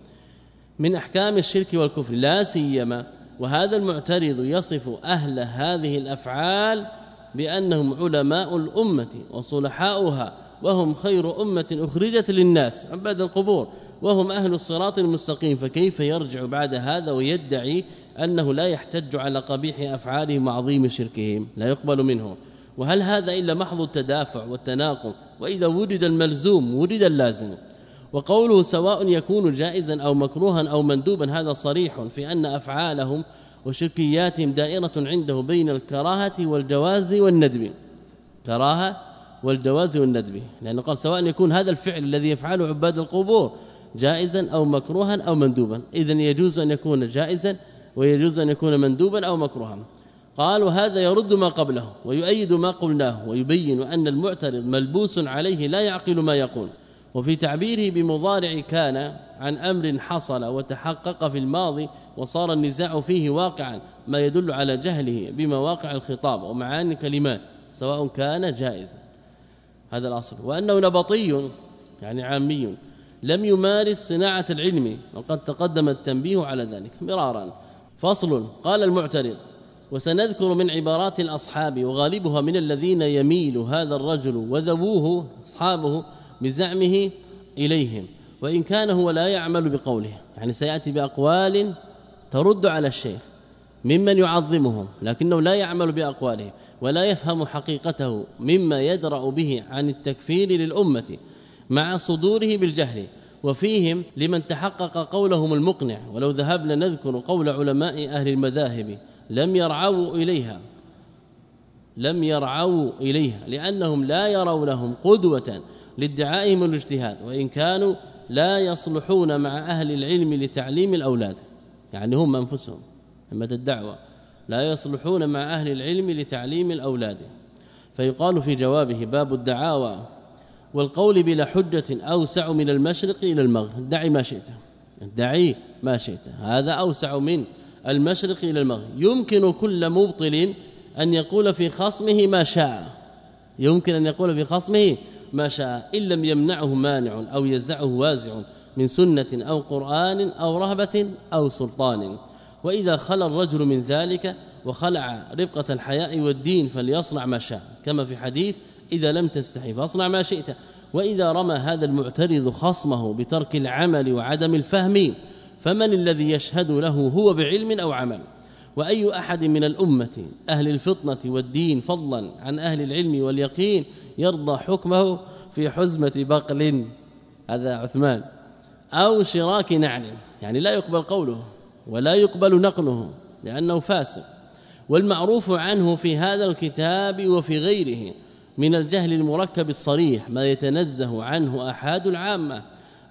من أحكام الشرك والكفر لا سيما وهذا المعترض يصف أهل هذه الأفعال بأنهم علماء الأمة وصلحاؤها وهم خير أمة أخرجت للناس عباد القبور وهم أهل الصراط المستقيم. فكيف يرجع بعد هذا ويدعي أنه لا يحتج على قبيح أفعالهم وعظيم شركهم؟ لا يقبل منه. وهل هذا إلا محض التدافع والتناقض وإذا وجد الملزوم وجد اللازم. وقوله سواء يكون جائزا أو مكروها أو مندوبا هذا صريح في أن أفعالهم وشركياتهم دائرة عنده بين الكراهة والجواز والندب. كراهة والجواز والندب. لأنه قال سواء يكون هذا الفعل الذي يفعله عباد القبور جائزا أو مكروها أو مندوبا. اذا يجوز أن يكون جائزا ويجوز أن يكون مندوبا أو مكروها. قال وهذا يرد ما قبله ويؤيد ما قلناه ويبين أن المعترض ملبوس عليه لا يعقل ما يقول وفي تعبيره بمضارع كان عن أمر حصل وتحقق في الماضي وصار النزاع فيه واقعا ما يدل على جهله بمواقع الخطاب ومعاني الكلمات سواء كان جائزا. هذا الأصل. وأنه نبطي يعني عامي لم يمارس صناعة العلم وقد تقدم التنبيه على ذلك مرارا. فصل. قال المعترض وسنذكر من عبارات الأصحاب وغالبها من الذين يميل هذا الرجل وذووه أصحابه بزعمه إليهم. وإن كان هو لا يعمل بقوله يعني سيأتي بأقوال ترد على الشيخ ممن يعظمهم لكنه لا يعمل باقوالهم ولا يفهم حقيقته مما يدرأ به عن التكفير للأمة مع صدوره بالجهل. وفيهم لمن تحقق قولهم المقنع ولو ذهبنا نذكر قول علماء أهل المذاهب لم يرعوا إليها لم يرعوا إليها لأنهم لا يرونهم قدوة لادعائهم الاجتهاد وإن كانوا لا يصلحون مع أهل العلم لتعليم الأولاد يعني هم أنفسهم همة الدعوة لا يصلحون مع أهل العلم لتعليم الأولاد. فيقال في جوابه باب الدعاوى والقول بلا حجة أوسع من المشرق إلى المغرب دعي ما شئت دعي ما شئت هذا أوسع من المشرق إلى المغرب. يمكن كل مبطل أن يقول في خصمه ما شاء. يمكن أن يقول في خصمه ما شاء إن لم يمنعه مانع أو يزعه وازع من سنة أو قرآن أو رهبة أو سلطان. وإذا خلى الرجل من ذلك وخلع ربقة الحياء والدين فليصنع ما شاء. كما في حديث إذا لم تستحي فاصنع ما شئت. وإذا رمى هذا المعترض خصمه بترك العمل وعدم الفهم فمن الذي يشهد له هو بعلم أو عمل؟ وأي أحد من الأمة أهل الفطنة والدين فضلا عن أهل العلم واليقين يرضى حكمه في حزمة بقل؟ هذا عثمان. أو شراك نعل يعني لا يقبل قوله ولا يقبل نقله لأنه فاسق. والمعروف عنه في هذا الكتاب وفي غيره من الجهل المركب الصريح ما يتنزه عنه احاد العامة.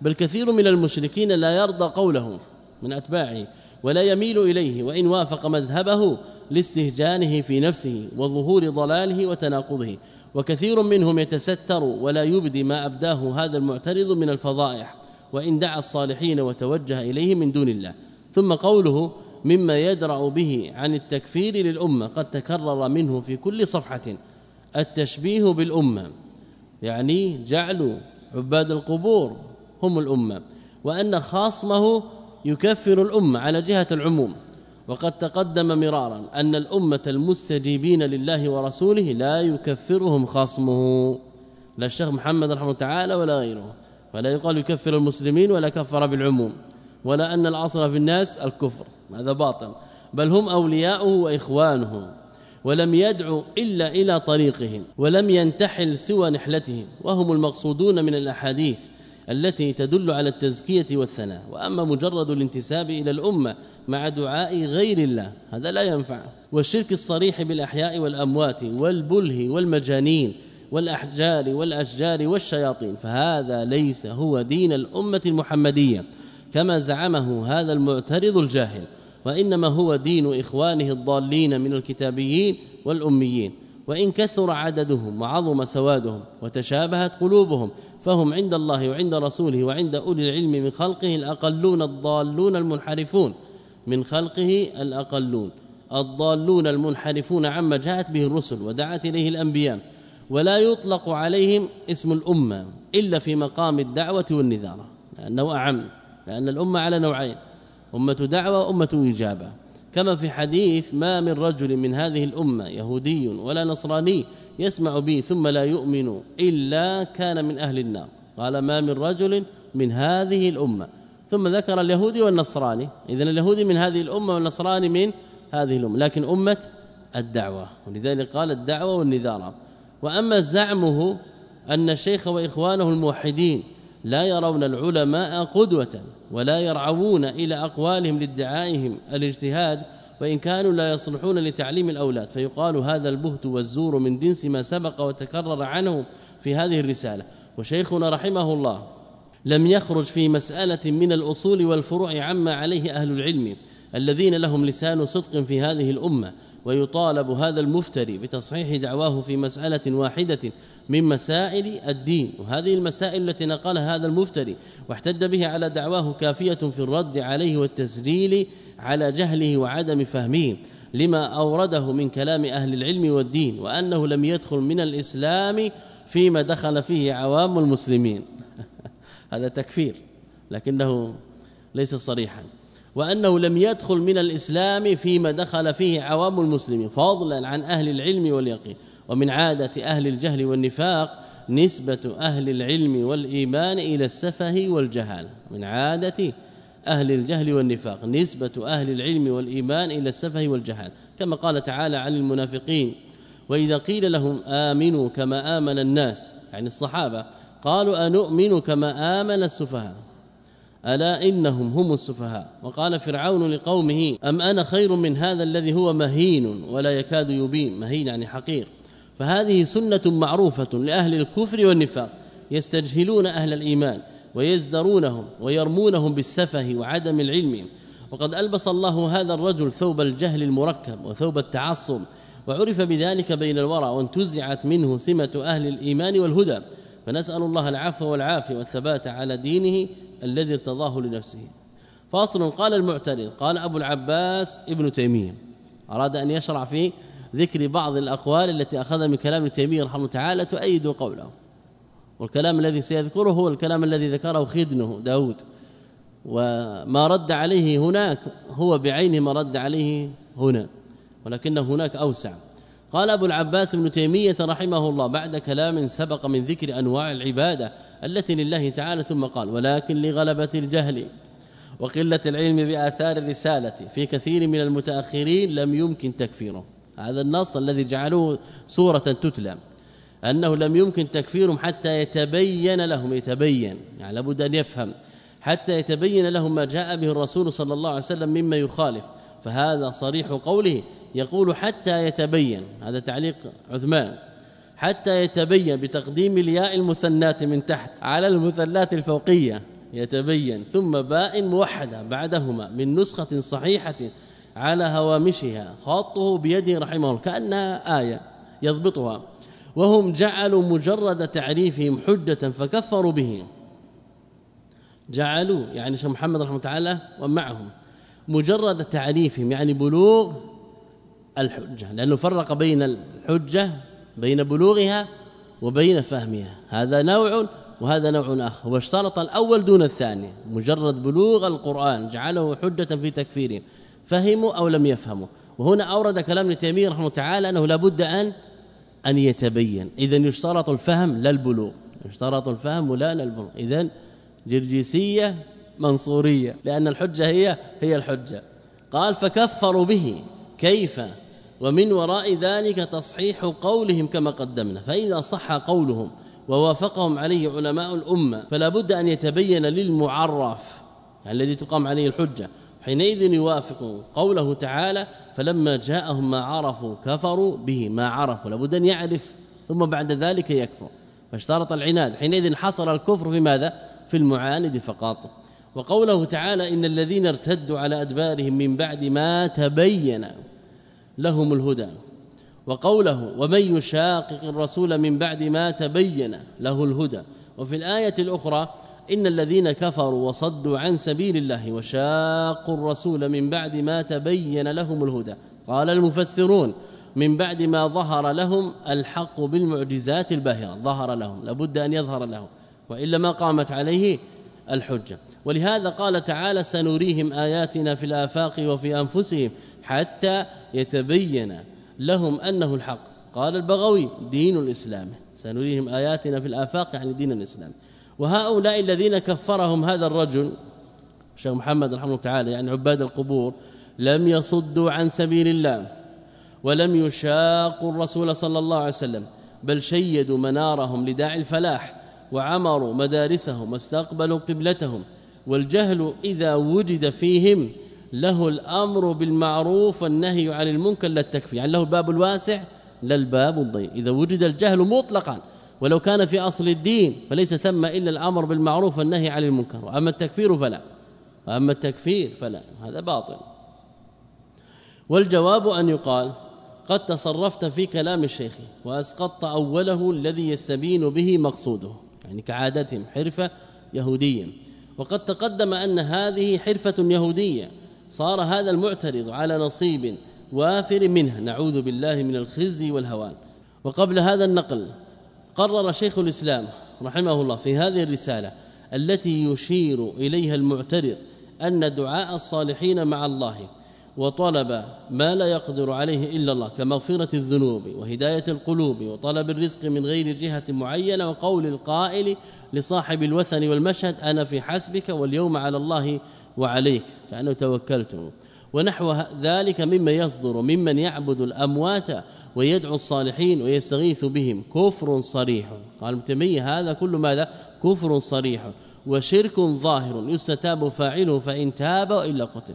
بل كثير من المشركين لا يرضى قوله من أتباعه ولا يميل إليه وإن وافق مذهبه لاستهجانه في نفسه وظهور ضلاله وتناقضه. وكثير منهم يتستر ولا يبدي ما أبداه هذا المعترض من الفضائح وإن دعا الصالحين وتوجه إليه من دون الله. ثم قوله مما يدرأ به عن التكفير للأمة قد تكرر منه في كل صفحة. التشبيه بالأمة يعني جعل عباد القبور هم الأمة وأن خاصمه يكفر الأمة على جهة العموم. وقد تقدم مرارا أن الأمة المستجيبين لله ورسوله لا يكفرهم خاصمه. لا الشيخ محمد رحمه تعالى ولا غيره ولا يقال يكفر المسلمين ولا كفر بالعموم ولا أن الأصل في الناس الكفر هذا باطل بل هم أولياؤه وإخوانه ولم يدعو إلا إلى طريقهم ولم ينتحل سوى نحلتهم وهم المقصودون من الأحاديث. التي تدل على التزكية والثناء. وأما مجرد الانتساب إلى الأمة مع دعاء غير الله هذا لا ينفع. والشرك الصريح بالأحياء والأموات والبله والمجانين والأحجار والأشجار والشياطين فهذا ليس هو دين الأمة المحمدية كما زعمه هذا المعترض الجاهل. وإنما هو دين إخوانه الضالين من الكتابيين والأميين. وإن كثر عددهم وعظم سوادهم وتشابهت قلوبهم فهم عند الله وعند رسوله وعند أولي العلم من خلقه الأقلون الضالون المنحرفون. من خلقه الأقلون. الضالون المنحرفون عما جاءت به الرسل ودعت إليه الأنبياء. ولا يطلق عليهم اسم الأمة إلا في مقام الدعوة والنذارة لأنه أعم لأن الأمة على نوعين أمة دعوة وأمة إجابة. كما في حديث ما من رجل من هذه الأمة يهودي ولا نصراني يسمع بي ثم لا يؤمن إلا كان من أهل النار. قال ما من رجل من هذه الأمة. ثم ذكر اليهودي والنصراني. إذن اليهودي من هذه الأمة والنصراني من هذه الأمة. لكن أمة الدعوة. ولذلك قال الدعوة والنذارة. وأما زعمه أن الشيخ وإخوانه الموحدين لا يرون العلماء قدوة ولا يرعون إلى أقوالهم لادعائهم الاجتهاد وإن كانوا لا يصلحون لتعليم الأولاد فيقال هذا البهت والزور من جنس ما سبق وتكرر عنه في هذه الرسالة. وشيخنا رحمه الله لم يخرج في مسألة من الأصول والفروع عما عليه أهل العلم الذين لهم لسان صدق في هذه الأمة ويطالب هذا المفتري بتصحيح دعواه في مسألة واحدة من مسائل الدين. وهذه المسائل التي نقلها هذا المفتري واحتج به على دعواه كافية في الرد عليه والتسجيل على جهله وعدم فهمه لما أورده من كلام أهل العلم والدين وأنه لم يدخل من الإسلام فيما دخل فيه عوام المسلمين. هذا تكفير لكنه ليس صريحا. وأنه لم يدخل من الإسلام فيما دخل فيه عوام المسلمين فضلا عن أهل العلم واليقين. ومن عادة أهل الجهل والنفاق نسبة أهل العلم والإيمان إلى السفه والجهال. من عادة أهل الجهل والنفاق نسبة أهل العلم والإيمان إلى السفه والجهال. كما قال تعالى عن المنافقين وإذا قيل لهم آمنوا كما آمن الناس يعني الصحابة قالوا أنؤمن كما آمن السفهاء؟ ألا إنهم هم السفهاء؟ وقال فرعون لقومه أم أنا خير من هذا الذي هو مهين ولا يكاد يبين؟ مهين يعني حقير. فهذه سنة معروفة لأهل الكفر والنفاق يستجهلون أهل الإيمان. ويزدرونهم ويرمونهم بالسفه وعدم العلم. وقد ألبس الله هذا الرجل ثوب الجهل المركب وثوب التعصب وعرف بذلك بين الورى وانتزعت منه سمة أهل الإيمان والهدى. فنسأل الله العفو والعافية والثبات على دينه الذي ارتضاه لنفسه. فاصل قال المعترض قال أبو العباس ابن تيمية. أراد أن يشرع في ذكر بعض الأقوال التي اخذها من كلام تيمية رحمه الله تعالى تؤيد قوله. والكلام الذي سيذكره هو الكلام الذي ذكره خدنه داود. وما رد عليه هناك هو بعينه ما رد عليه هنا ولكن هناك أوسع. قال أبو العباس ابن تيمية رحمه الله بعد كلام سبق من ذكر أنواع العبادة التي لله تعالى ثم قال ولكن لغلبة الجهل وقلة العلم بآثار الرسالة في كثير من المتأخرين لم يمكن تكفيره. هذا النص الذي جعلوه سورة تتلى. أنه لم يمكن تكفيرهم حتى يتبين لهم يتبين يعني لابد أن يفهم حتى يتبين لهم ما جاء به الرسول صلى الله عليه وسلم مما يخالف. فهذا صريح قوله يقول حتى يتبين هذا تعليق عثمان حتى يتبين بتقديم الياء المثنات من تحت على المثنات الفوقية يتبين ثم باء موحدة بعدهما من نسخة صحيحة على هوامشها خطه بيده رحمه الله كأنها آية يضبطها. وهم جعلوا مجرد تعريفهم حجة فكفروا به. جعلوا يعني شيخ محمد رحمه الله تعالى ومعهم. مجرد تعريفهم يعني بلوغ الحجة لأنه فرق بين الحجة بين بلوغها وبين فهمها. هذا نوع وهذا نوع آخر. واشترط الأول دون الثاني. مجرد بلوغ القرآن جعله حجة في تكفيرهم. فهموا أو لم يفهموا. وهنا أورد كلام ابن تيميه رحمه تعالى أنه لابد أن أن يتبين. اذا يشترط الفهم لا البلوغ. يشترط الفهم لا البلوغ. اذا جرجسيه منصورية لأن الحجة هي هي الحجة. قال فكفروا به. كيف؟ ومن وراء ذلك تصحيح قولهم كما قدمنا. فإذا صح قولهم ووافقهم عليه علماء الأمة فلا بد أن يتبين للمعرف الذي تقام عليه الحجة. حينئذ يوافق قوله تعالى فلما جاءهم ما عرفوا كفروا به ما عرفوا لابد أن يعرف ثم بعد ذلك يكفر. فاشترط العناد. حينئذ حصل الكفر في ماذا؟ في المعاند فقط. وقوله تعالى إن الذين ارتدوا على أدبارهم من بعد ما تبين لهم الهدى. وقوله ومن يشاقق الرسول من بعد ما تبين له الهدى. وفي الآية الأخرى إن الذين كفروا وصدوا عن سبيل الله وشاقوا الرسول من بعد ما تبين لهم الهدى. قال المفسرون من بعد ما ظهر لهم الحق بالمعجزات الباهرة. ظهر لهم لابد أن يظهر لهم وإلا ما قامت عليه الحجة. ولهذا قال تعالى سنريهم آياتنا في الآفاق وفي أنفسهم حتى يتبين لهم أنه الحق. قال البغوي دين الإسلام. سنريهم آياتنا في الآفاق يعني دين الإسلام. وهؤلاء الذين كفرهم هذا الرجل شيخ محمد رحمه الله تعالى يعني عباد القبور لم يصدوا عن سبيل الله ولم يشاقوا الرسول صلى الله عليه وسلم بل شيدوا منارهم لداعي الفلاح وعمروا مدارسهم واستقبلوا قبلتهم والجهل إذا وجد فيهم له الأمر بالمعروف والنهي عن المنكر لا التكفي يعني له الباب الواسع لا الباب الضيق إذا وجد الجهل مطلقا ولو كان في أصل الدين فليس ثم إلا الأمر بالمعروف والنهي عن المنكر. وأما التكفير فلا. أما التكفير فلا. هذا باطل. والجواب أن يقال قد تصرفت في كلام الشيخ وأسقطت أوله الذي يستبين به مقصوده يعني كعادتهم حرفة يهودية. وقد تقدم أن هذه حرفة يهودية. صار هذا المعترض على نصيب وافر منها. نعوذ بالله من الخزي والهوان. وقبل هذا النقل قرر شيخ الإسلام رحمه الله في هذه الرسالة التي يشير إليها المعترض أن دعاء الصالحين مع الله وطلب ما لا يقدر عليه إلا الله كمغفرة الذنوب وهداية القلوب وطلب الرزق من غير جهة معينة وقول القائل لصاحب الوثن والمشهد أنا في حسبك واليوم على الله وعليك كأنه توكلت ونحو ذلك مما يصدر ممن يعبد الأموات ويدعو الصالحين ويستغيث بهم. كفر صريح. قال متمية هذا كل ماذا؟ كفر صريح. وشرك ظاهر. يستتاب فاعله فإن تاب إلا قتل.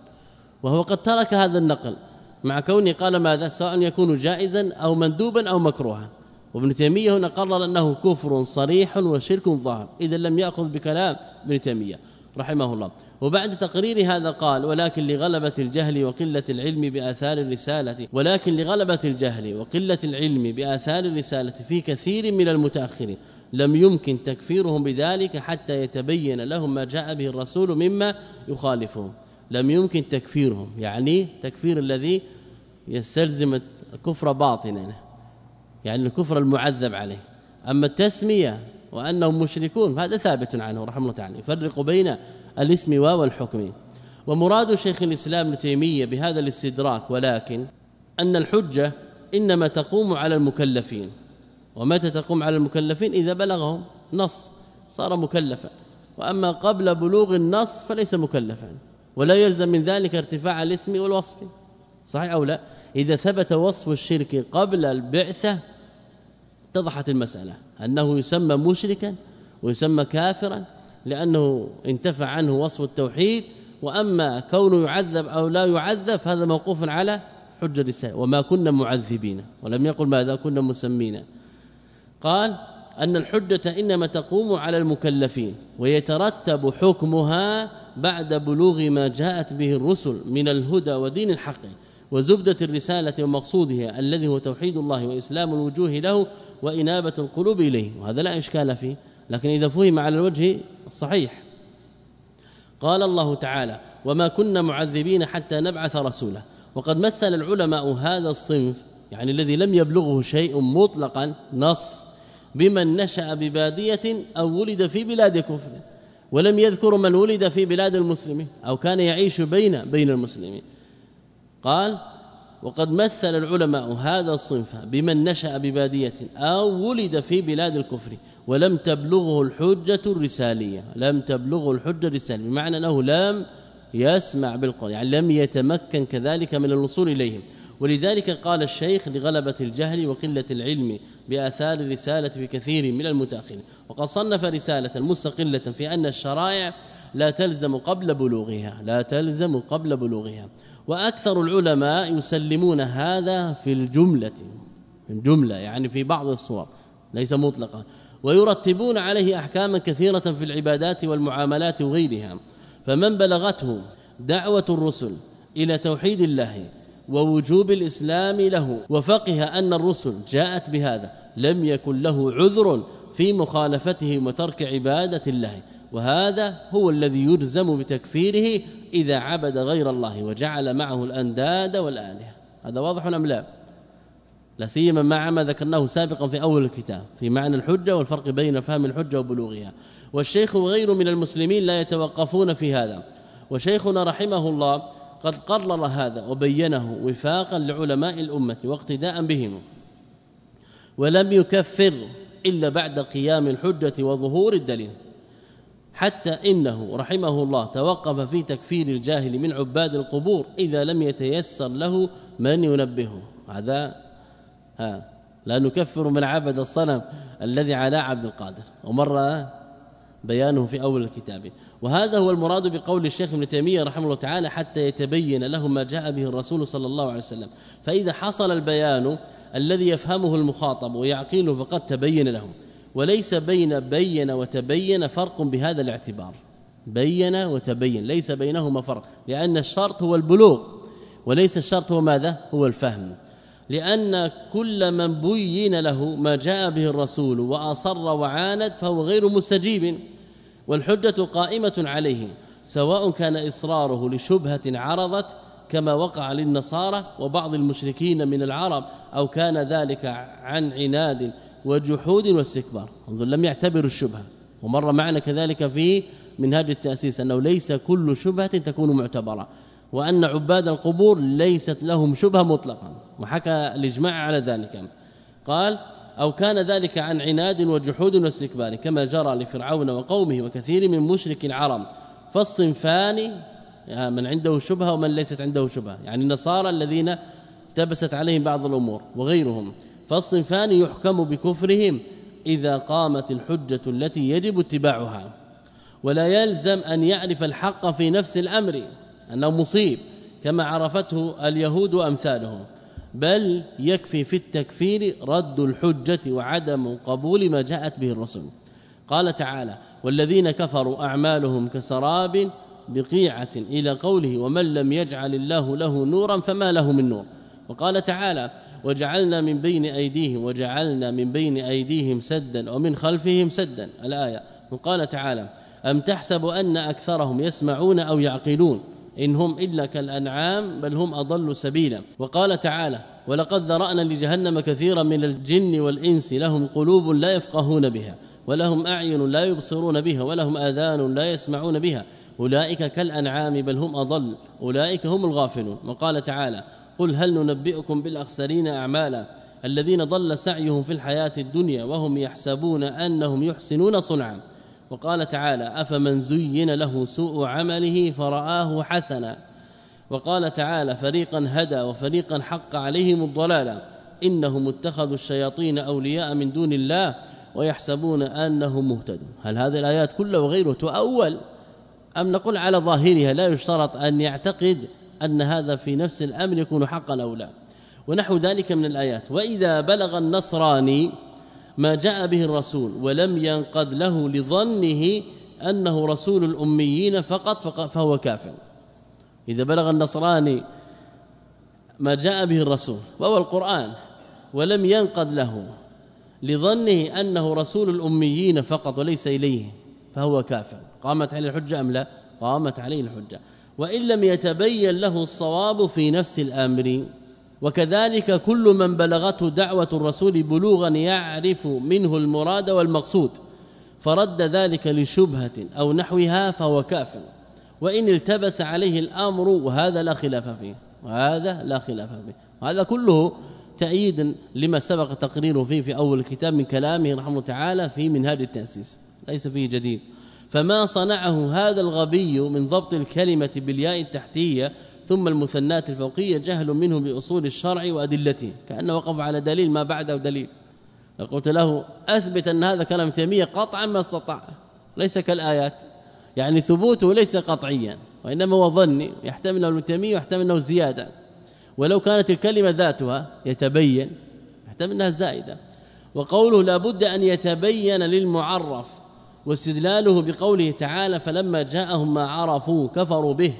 وهو قد ترك هذا النقل مع كونه قال ماذا؟ سواء يكون جائزا أو مندوبا أو مكروها. وابن تيمية هنا قرر أنه كفر صريح وشرك ظاهر. اذا لم يأخذ بكلام ابن تيمية رحمه الله. وبعد تقرير هذا قال ولكن لغلبة الجهل وقلة العلم بآثار الرسالة ولكن لغلبة الجهل وقلة العلم بآثار الرسالة في كثير من المتأخرين. لم يمكن تكفيرهم بذلك حتى يتبين لهم ما جاء به الرسول مما يخالفهم. لم يمكن تكفيرهم. يعني تكفير الذي يستلزم الكفر باطنا يعني الكفر المعذب عليه. أما التسمية وأنهم مشركون فهذا ثابت عنه رحمه الله تعالى. يفرق بين الاسم والحكم. ومراد شيخ الإسلام ابن تيمية بهذا الاستدراك ولكن أن الحجة إنما تقوم على المكلفين. ومتى تقوم على المكلفين؟ إذا بلغهم نص صار مكلفا. وأما قبل بلوغ النص فليس مكلفا. ولا يلزم من ذلك ارتفاع الاسم والوصف. صحيح أو لا؟ إذا ثبت وصف الشرك قبل البعثة اتضحت المسألة. أنه يسمى مشركا ويسمى كافرا لأنه انتفع عنه وصف التوحيد وأما كونه يعذب أو لا يعذب هذا موقوف على حجة الرساله وما كنا معذبين ولم يقل ماذا كنا مسمين. قال أن الحجة إنما تقوم على المكلفين ويترتب حكمها بعد بلوغ ما جاءت به الرسل من الهدى ودين الحق وزبدة الرسالة ومقصودها الذي هو توحيد الله وإسلام الوجوه له وإنابة القلوب إليه. وهذا لا إشكال فيه. لكن إذا فهم على الوجه الصحيح قال الله تعالى وما كنا معذبين حتى نبعث رسولا. وقد مثل العلماء هذا الصنف يعني الذي لم يبلغه شيء مطلقا نص بمن نشأ ببادية أو ولد في بلاد كفر ولم يذكر من ولد في بلاد المسلمين أو كان يعيش بين بين المسلمين. قال وقد مثل العلماء هذا الصنف بمن نشأ ببادية أو ولد في بلاد الكفر ولم تبلغه الحجة الرسالية لم تبلغه الحجة الرسالية بمعنى أنه لم يسمع بالقرآن يعني لم يتمكن كذلك من الوصول إليهم. ولذلك قال الشيخ لغلبة الجهل وقلة العلم بآثار الرسالة في كثير من المتأخرين. وقد صنف رسالة مستقلة في أن الشرائع لا تلزم قبل بلوغها لا تلزم قبل بلوغها. وأكثر العلماء يسلمون هذا في الجملة في الجمله يعني في بعض الصور ليس مطلقا. ويرتبون عليه احكاما كثيرة في العبادات والمعاملات وغيرها. فمن بلغته دعوة الرسل إلى توحيد الله ووجوب الإسلام له وفقه أن الرسل جاءت بهذا لم يكن له عذر في مخالفته وترك عبادة الله. وهذا هو الذي يلزم بتكفيره إذا عبد غير الله وجعل معه الأنداد والآلهة. هذا واضح أم لا؟ لا سيما مع ما ذكرناه سابقا في أول الكتاب في معنى الحجة والفرق بين فهم الحجة وبلوغها. والشيخ وغيره من المسلمين لا يتوقفون في هذا. وشيخنا رحمه الله قد قرر هذا وبينه وفاقا لعلماء الأمة واقتداء بهم. ولم يكفر إلا بعد قيام الحجة وظهور الدليل. حتى إنه رحمه الله توقف في تكفير الجاهل من عباد القبور إذا لم يتيسر له من ينبهه. هذا ها لا نكفر من عبد الصنم الذي على عبد القادر. ومر بيانه في أول الكتاب. وهذا هو المراد بقول الشيخ ابن تيمية رحمه الله تعالى حتى يتبين له ما جاء به الرسول صلى الله عليه وسلم. فإذا حصل البيان الذي يفهمه المخاطب ويعقله فقد تبين له. وليس بين بين وتبين فرق بهذا الاعتبار. بين وتبين ليس بينهما فرق لأن الشرط هو البلوغ وليس الشرط هو ماذا؟ هو الفهم. لأن كل من بين له ما جاء به الرسول وأصر وعاند فهو غير مستجيب والحجة قائمة عليه سواء كان إصراره لشبهة عرضت كما وقع للنصارى وبعض المشركين من العرب أو كان ذلك عن عناد وجحود واستكبار. انظر لم يعتبروا الشبهة. ومر معنا كذلك في منهاج التأسيس أنه ليس كل شبهة تكون معتبرة وأن عباد القبور ليست لهم شبهة مطلقا. وحكى الإجماع على ذلك. قال أو كان ذلك عن عناد وجحود واستكبار كما جرى لفرعون وقومه وكثير من مشرك العرب. فالصنفان من عنده شبهة ومن ليست عنده شبهة. يعني النصارى الذين التبست عليهم بعض الأمور وغيرهم. فالصنفان يحكم بكفرهم إذا قامت الحجة التي يجب اتباعها. ولا يلزم أن يعرف الحق في نفس الأمر أنه مصيب كما عرفته اليهود وأمثالهم بل يكفي في التكفير رد الحجة وعدم قبول ما جاءت به الرسل. قال تعالى والذين كفروا أعمالهم كسراب بقيعة إلى قوله ومن لم يجعل الله له نورا فما له من نور وقال تعالى وجعلنا من بين أيديهم وجعلنا من بين أيديهم سدا ومن خلفهم سدا. الآية. وقال تعالى ام تحسب ان اكثرهم يسمعون أو يعقلون؟ ان هم الا كالانعام بل هم اضل سبيلا. وقال تعالى ولقد ذرانا لجهنم كثيرا من الجن والانس لهم قلوب لا يفقهون بها ولهم اعين لا يبصرون بها ولهم اذان لا يسمعون بها. اولئك كالانعام بل هم اضل. اولئك هم الغافلون. وقال تعالى قل هل ننبئكم بالأخسرين أعمالا الذين ضل سعيهم في الحياة الدنيا وهم يحسبون أنهم يحسنون صنعا وقال تعالى أفمن زين له سوء عمله فرآه حسنا وقال تعالى فريقا هدى وفريقا حق عليهم الضلاله إنهم اتخذوا الشياطين أولياء من دون الله ويحسبون أنهم مهتدون هل هذه الآيات كلها وغيرها تؤول أم نقول على ظاهرها لا يشترط أن يعتقد أن هذا في نفس الأمر يكون حقا أو لا. ونحو ذلك من الآيات. وإذا بلغ النصراني ما جاء به الرسول ولم ينقد له لظنه أنه رسول الأميين فقط فهو كافر. إذا بلغ النصراني ما جاء به الرسول وهو القرآن ولم ينقد له لظنه أنه رسول الأميين فقط وليس إليه فهو كافر. قامت عليه الحجة أم لا؟ قامت عليه الحجة. وإن لم يتبين له الصواب في نفس الأمر. وكذلك كل من بلغته دعوة الرسول بلوغا يعرف منه المراد والمقصود فرد ذلك لشبهة أو نحوها فهو كافر وإن التبس عليه الأمر وهذا لا خلاف فيه وهذا لا خلاف فيه. وهذا كله تأييد لما سبق تقريره فيه في أول الكتاب من كلامه رحمه تعالى في منهاج التأسيس ليس فيه جديد. فما صنعه هذا الغبي من ضبط الكلمة بالياء التحتية ثم المثنات الفوقية جهل منه بأصول الشرع وأدلته كأنه وقف على دليل ما بعده دليل. قلت له أثبت أن هذا كلام تيمية قطعا ما استطاع ليس كالآيات. يعني ثبوته ليس قطعيا وإنما هو ظني يحتمل أنه تيمية ويحتمل أنه زيادة. ولو كانت الكلمة ذاتها يتبين يحتمل أنها زائدة. وقوله لابد أن يتبين للمعرف واستدلاله بقوله تعالى فلما جاءهم ما عرفوا كفروا به.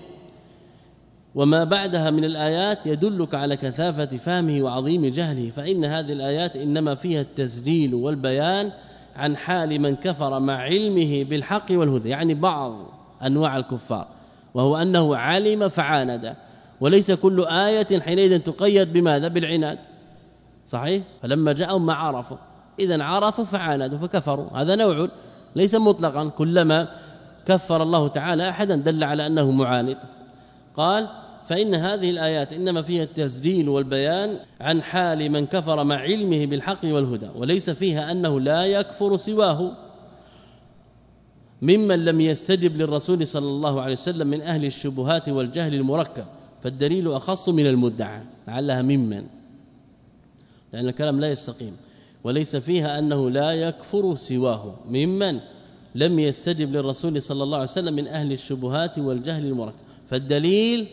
وما بعدها من الآيات يدلك على كثافة فهمه وعظيم جهله. فإن هذه الآيات إنما فيها التسجيل والبيان عن حال من كفر مع علمه بالحق والهدى يعني بعض أنواع الكفار. وهو أنه علم فعاند. وليس كل آية حينئذ تقيد بماذا؟ بالعناد. صحيح؟ فلما جاءهم ما عرفوا. إذا عرفوا فعاندوا فكفروا. هذا نوع ليس مطلقا كلما كفر الله تعالى احدا دل على أنه معاند. قال فإن هذه الآيات إنما فيها التسجيل والبيان عن حال من كفر مع علمه بالحق والهدى وليس فيها أنه لا يكفر سواه. ممن لم يستجب للرسول صلى الله عليه وسلم من أهل الشبهات والجهل المركب فالدليل أخص من المدعى لعلها ممن. لأن الكلام لا يستقيم. وليس فيها أنه لا يكفر سواه. ممن؟ لم يستجب للرسول صلى الله عليه وسلم من أهل الشبهات والجهل المركب فالدليل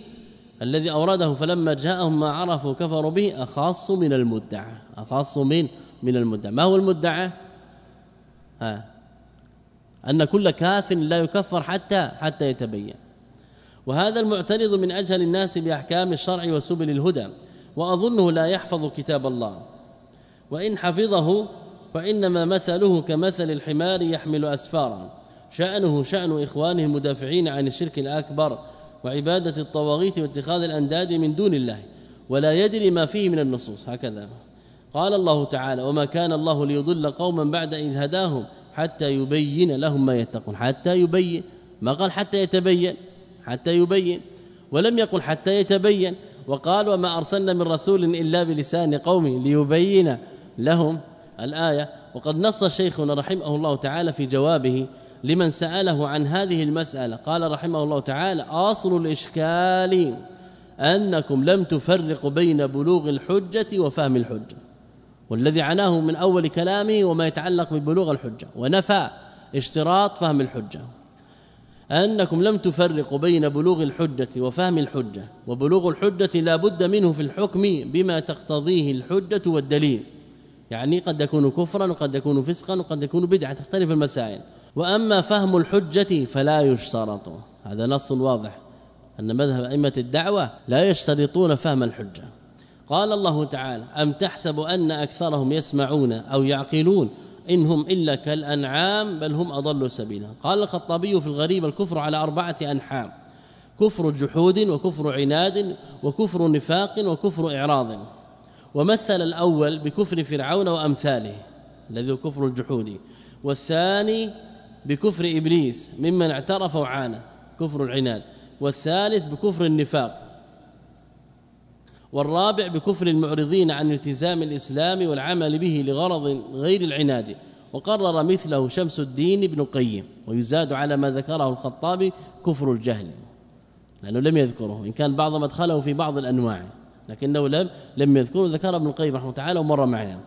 الذي أورده فلما جاءهم ما عرفوا كفروا به أخاص من المدعى. أخاص من من المدعى. ما هو المدعى؟ ها. أن كل كاف لا يكفر حتى حتى يتبين. وهذا المعترض من أجهل الناس بأحكام الشرع وسبل الهدى. وأظنه لا يحفظ كتاب الله. وإن حفظه فإنما مثله كمثل الحمار يحمل أسفارا. شأنه شأن إخوانه المدافعين عن الشرك الأكبر وعبادة الطواغيت واتخاذ الأنداد من دون الله ولا يدري ما فيه من النصوص. هكذا قال الله تعالى وما كان الله ليضل قوما بعد إذ هداهم حتى يبين لهم ما يتقون. حتى يبين. ما قال حتى يتبين؟ حتى يبين. ولم يقل حتى يتبين. وقال وما أرسلنا من رسول إلا بلسان قومه ليبين لهم الآية. وقد نص شيخنا رحمه الله تعالى في جوابه لمن سأله عن هذه المسألة. قال رحمه الله تعالى أصل الإشكال أنكم لم تفرقوا بين بلوغ الحجة وفهم الحجة والذي عناه من أول كلامه وما يتعلق ببلوغ الحجة ونفى اشتراط فهم الحجة. أنكم لم تفرقوا بين بلوغ الحجة وفهم الحجة وبلوغ الحجة لا بد منه في الحكم بما تقتضيه الحجة والدليل. يعني قد يكون كفرا وقد يكون فسقا وقد يكون بدعة تختلف المسائل. وأما فهم الحجة فلا يشترط. هذا نص واضح أن مذهب أئمة الدعوة لا يشترطون فهم الحجة. قال الله تعالى أم تحسب أن أكثرهم يسمعون أو يعقلون انهم إلا كالأنعام بل هم أضل سبيلا. قال الخطابي في الغريب الكفر على أربعة أنحاء كفر جحود وكفر عناد وكفر نفاق وكفر إعراض. ومثل الأول بكفر فرعون وأمثاله الذي هو كفر الجحود. والثاني بكفر إبليس ممن اعترف وعانى كفر العناد. والثالث بكفر النفاق. والرابع بكفر المعرضين عن التزام الإسلام والعمل به لغرض غير العناد. وقرر مثله شمس الدين ابن قيم ويزاد على ما ذكره الخطابي كفر الجهل لأنه لم يذكره إن كان بعض مدخله في بعض الأنواع. لكنه لم لم يذكره ذكر ابن القيم رحمه الله تعالى ومر معنا.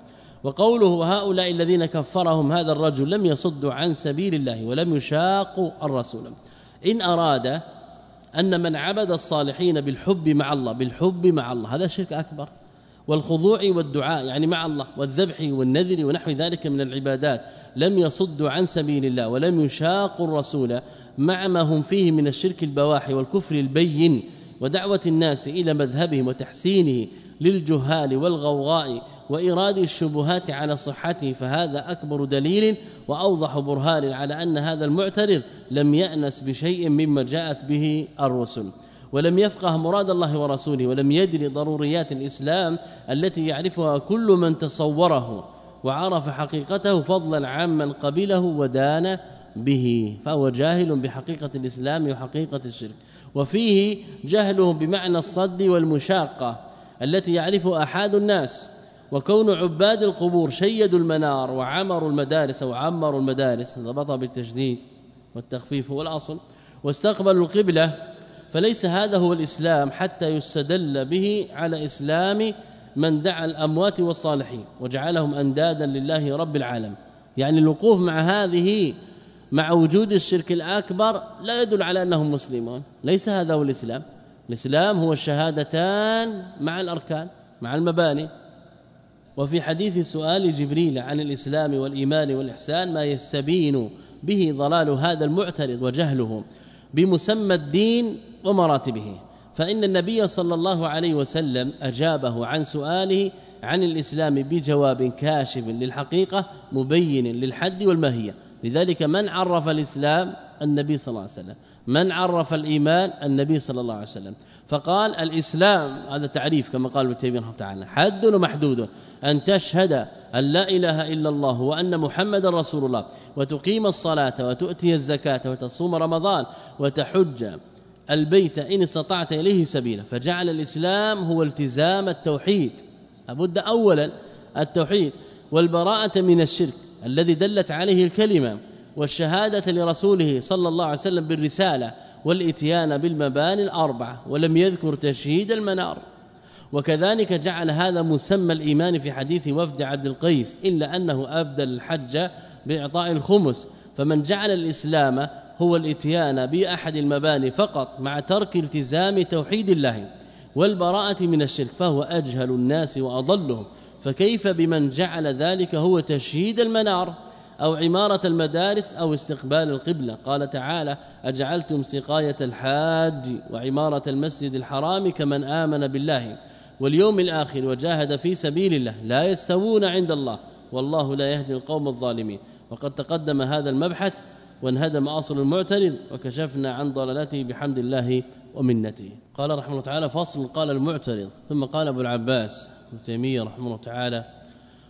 وقوله وهؤلاء الذين كفرهم هذا الرجل لم يصدوا عن سبيل الله ولم يشاقوا الرسول. إن أراد أن من عبد الصالحين بالحب مع الله بالحب مع الله هذا شرك أكبر. والخضوع والدعاء يعني مع الله والذبح والنذر ونحو ذلك من العبادات لم يصدوا عن سبيل الله ولم يشاقوا الرسول مع ما هم فيه من الشرك البواح والكفر البين. ودعوة الناس إلى مذهبهم وتحسينه للجهال والغوغاء وإراد الشبهات على صحته فهذا أكبر دليل وأوضح برهان على أن هذا المعترض لم يأنس بشيء مما جاءت به الرسل. ولم يفقه مراد الله ورسوله ولم يدري ضروريات الإسلام التي يعرفها كل من تصوره وعرف حقيقته فضلا عمن قبله ودان به فهو جاهل بحقيقة الإسلام وحقيقة الشرك. وفيه جهله بمعنى الصد والمشاقة التي يعرفها أحد الناس. وكون عباد القبور شيدوا المنار وعمروا المدارس وعمروا المدارس ضبط بالتشديد والتخفيف هو الأصل واستقبلوا القبلة فليس هذا هو الإسلام حتى يستدل به على إسلام من دعا الأموات والصالحين وجعلهم أندادا لله رب العالم يعني الوقوف مع هذه مع وجود الشرك الأكبر لا يدل على أنهم مسلمون. ليس هذا هو الإسلام. الإسلام هو الشهادتان مع الأركان مع المباني. وفي حديث سؤال جبريل عن الإسلام والإيمان والإحسان ما يستبين به ضلال هذا المعترض وجهله بمسمى الدين ومراتبه. فإن النبي صلى الله عليه وسلم أجابه عن سؤاله عن الإسلام بجواب كاشف للحقيقة مبين للحد والماهية. لذلك من عرف الإسلام؟ النبي صلى الله عليه وسلم. من عرف الإيمان؟ النبي صلى الله عليه وسلم. فقال الإسلام هذا تعريف كما قال ابن تيمية رحمه تعالى حد ومحدود أن تشهد أن لا إله إلا الله وأن محمد رسول الله وتقيم الصلاة وتؤتي الزكاة وتصوم رمضان وتحج البيت إن استطعت إليه سبيلا. فجعل الإسلام هو التزام التوحيد. لابد أولا التوحيد والبراءة من الشرك. الذي دلت عليه الكلمة والشهادة لرسوله صلى الله عليه وسلم بالرسالة والإتيان بالمباني الأربعة ولم يذكر تشهيد المنار. وكذلك جعل هذا مسمى الإيمان في حديث وفد عبد القيس إلا أنه أبدل الحج بإعطاء الخمس. فمن جعل الإسلام هو الإتيان بأحد المباني فقط مع ترك التزام توحيد الله والبراءة من الشرك فهو أجهل الناس وأضلهم. فكيف بمن جعل ذلك هو تشييد المنار أو عمارة المدارس أو استقبال القبلة؟ قال تعالى أجعلتم سقاية الحاج وعمارة المسجد الحرام كمن آمن بالله واليوم الآخر وجاهد في سبيل الله لا يستوون عند الله والله لا يهدي القوم الظالمين. وقد تقدم هذا المبحث وانهدم أصل المعترض وكشفنا عن ضلالته بحمد الله ومنته. قال رحمه الله تعالى فصل قال المعترض ثم قال أبو العباس ابن تيمية رحمه الله تعالى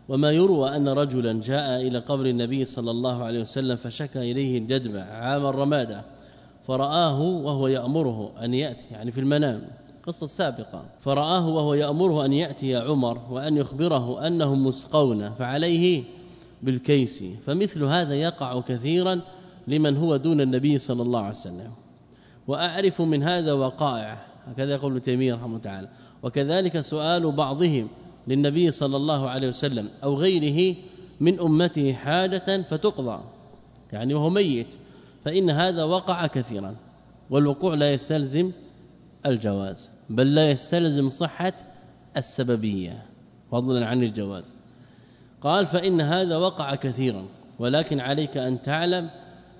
وما يروى أن رجلا جاء إلى قبر النبي صلى الله عليه وسلم فشكى إليه الجدب عام الرمادة فرآه وهو يأمره أن يأتي يعني في المنام قصة سابقة فرآه وهو يأمره أن يأتي عمر وأن يخبره أنهم مسقون فعليه بالكيس فمثل هذا يقع كثيرا لمن هو دون النبي صلى الله عليه وسلم. وأعرف من هذا وقائع هكذا يقول تيمية رحمه تعالى. وكذلك سؤال بعضهم للنبي صلى الله عليه وسلم أو غيره من أمته حاجة فتقضى يعني وهو ميت فإن هذا وقع كثيرا والوقوع لا يستلزم الجواز بل لا يستلزم صحة السببية فضلا عن الجواز. قال فإن هذا وقع كثيرا ولكن عليك أن تعلم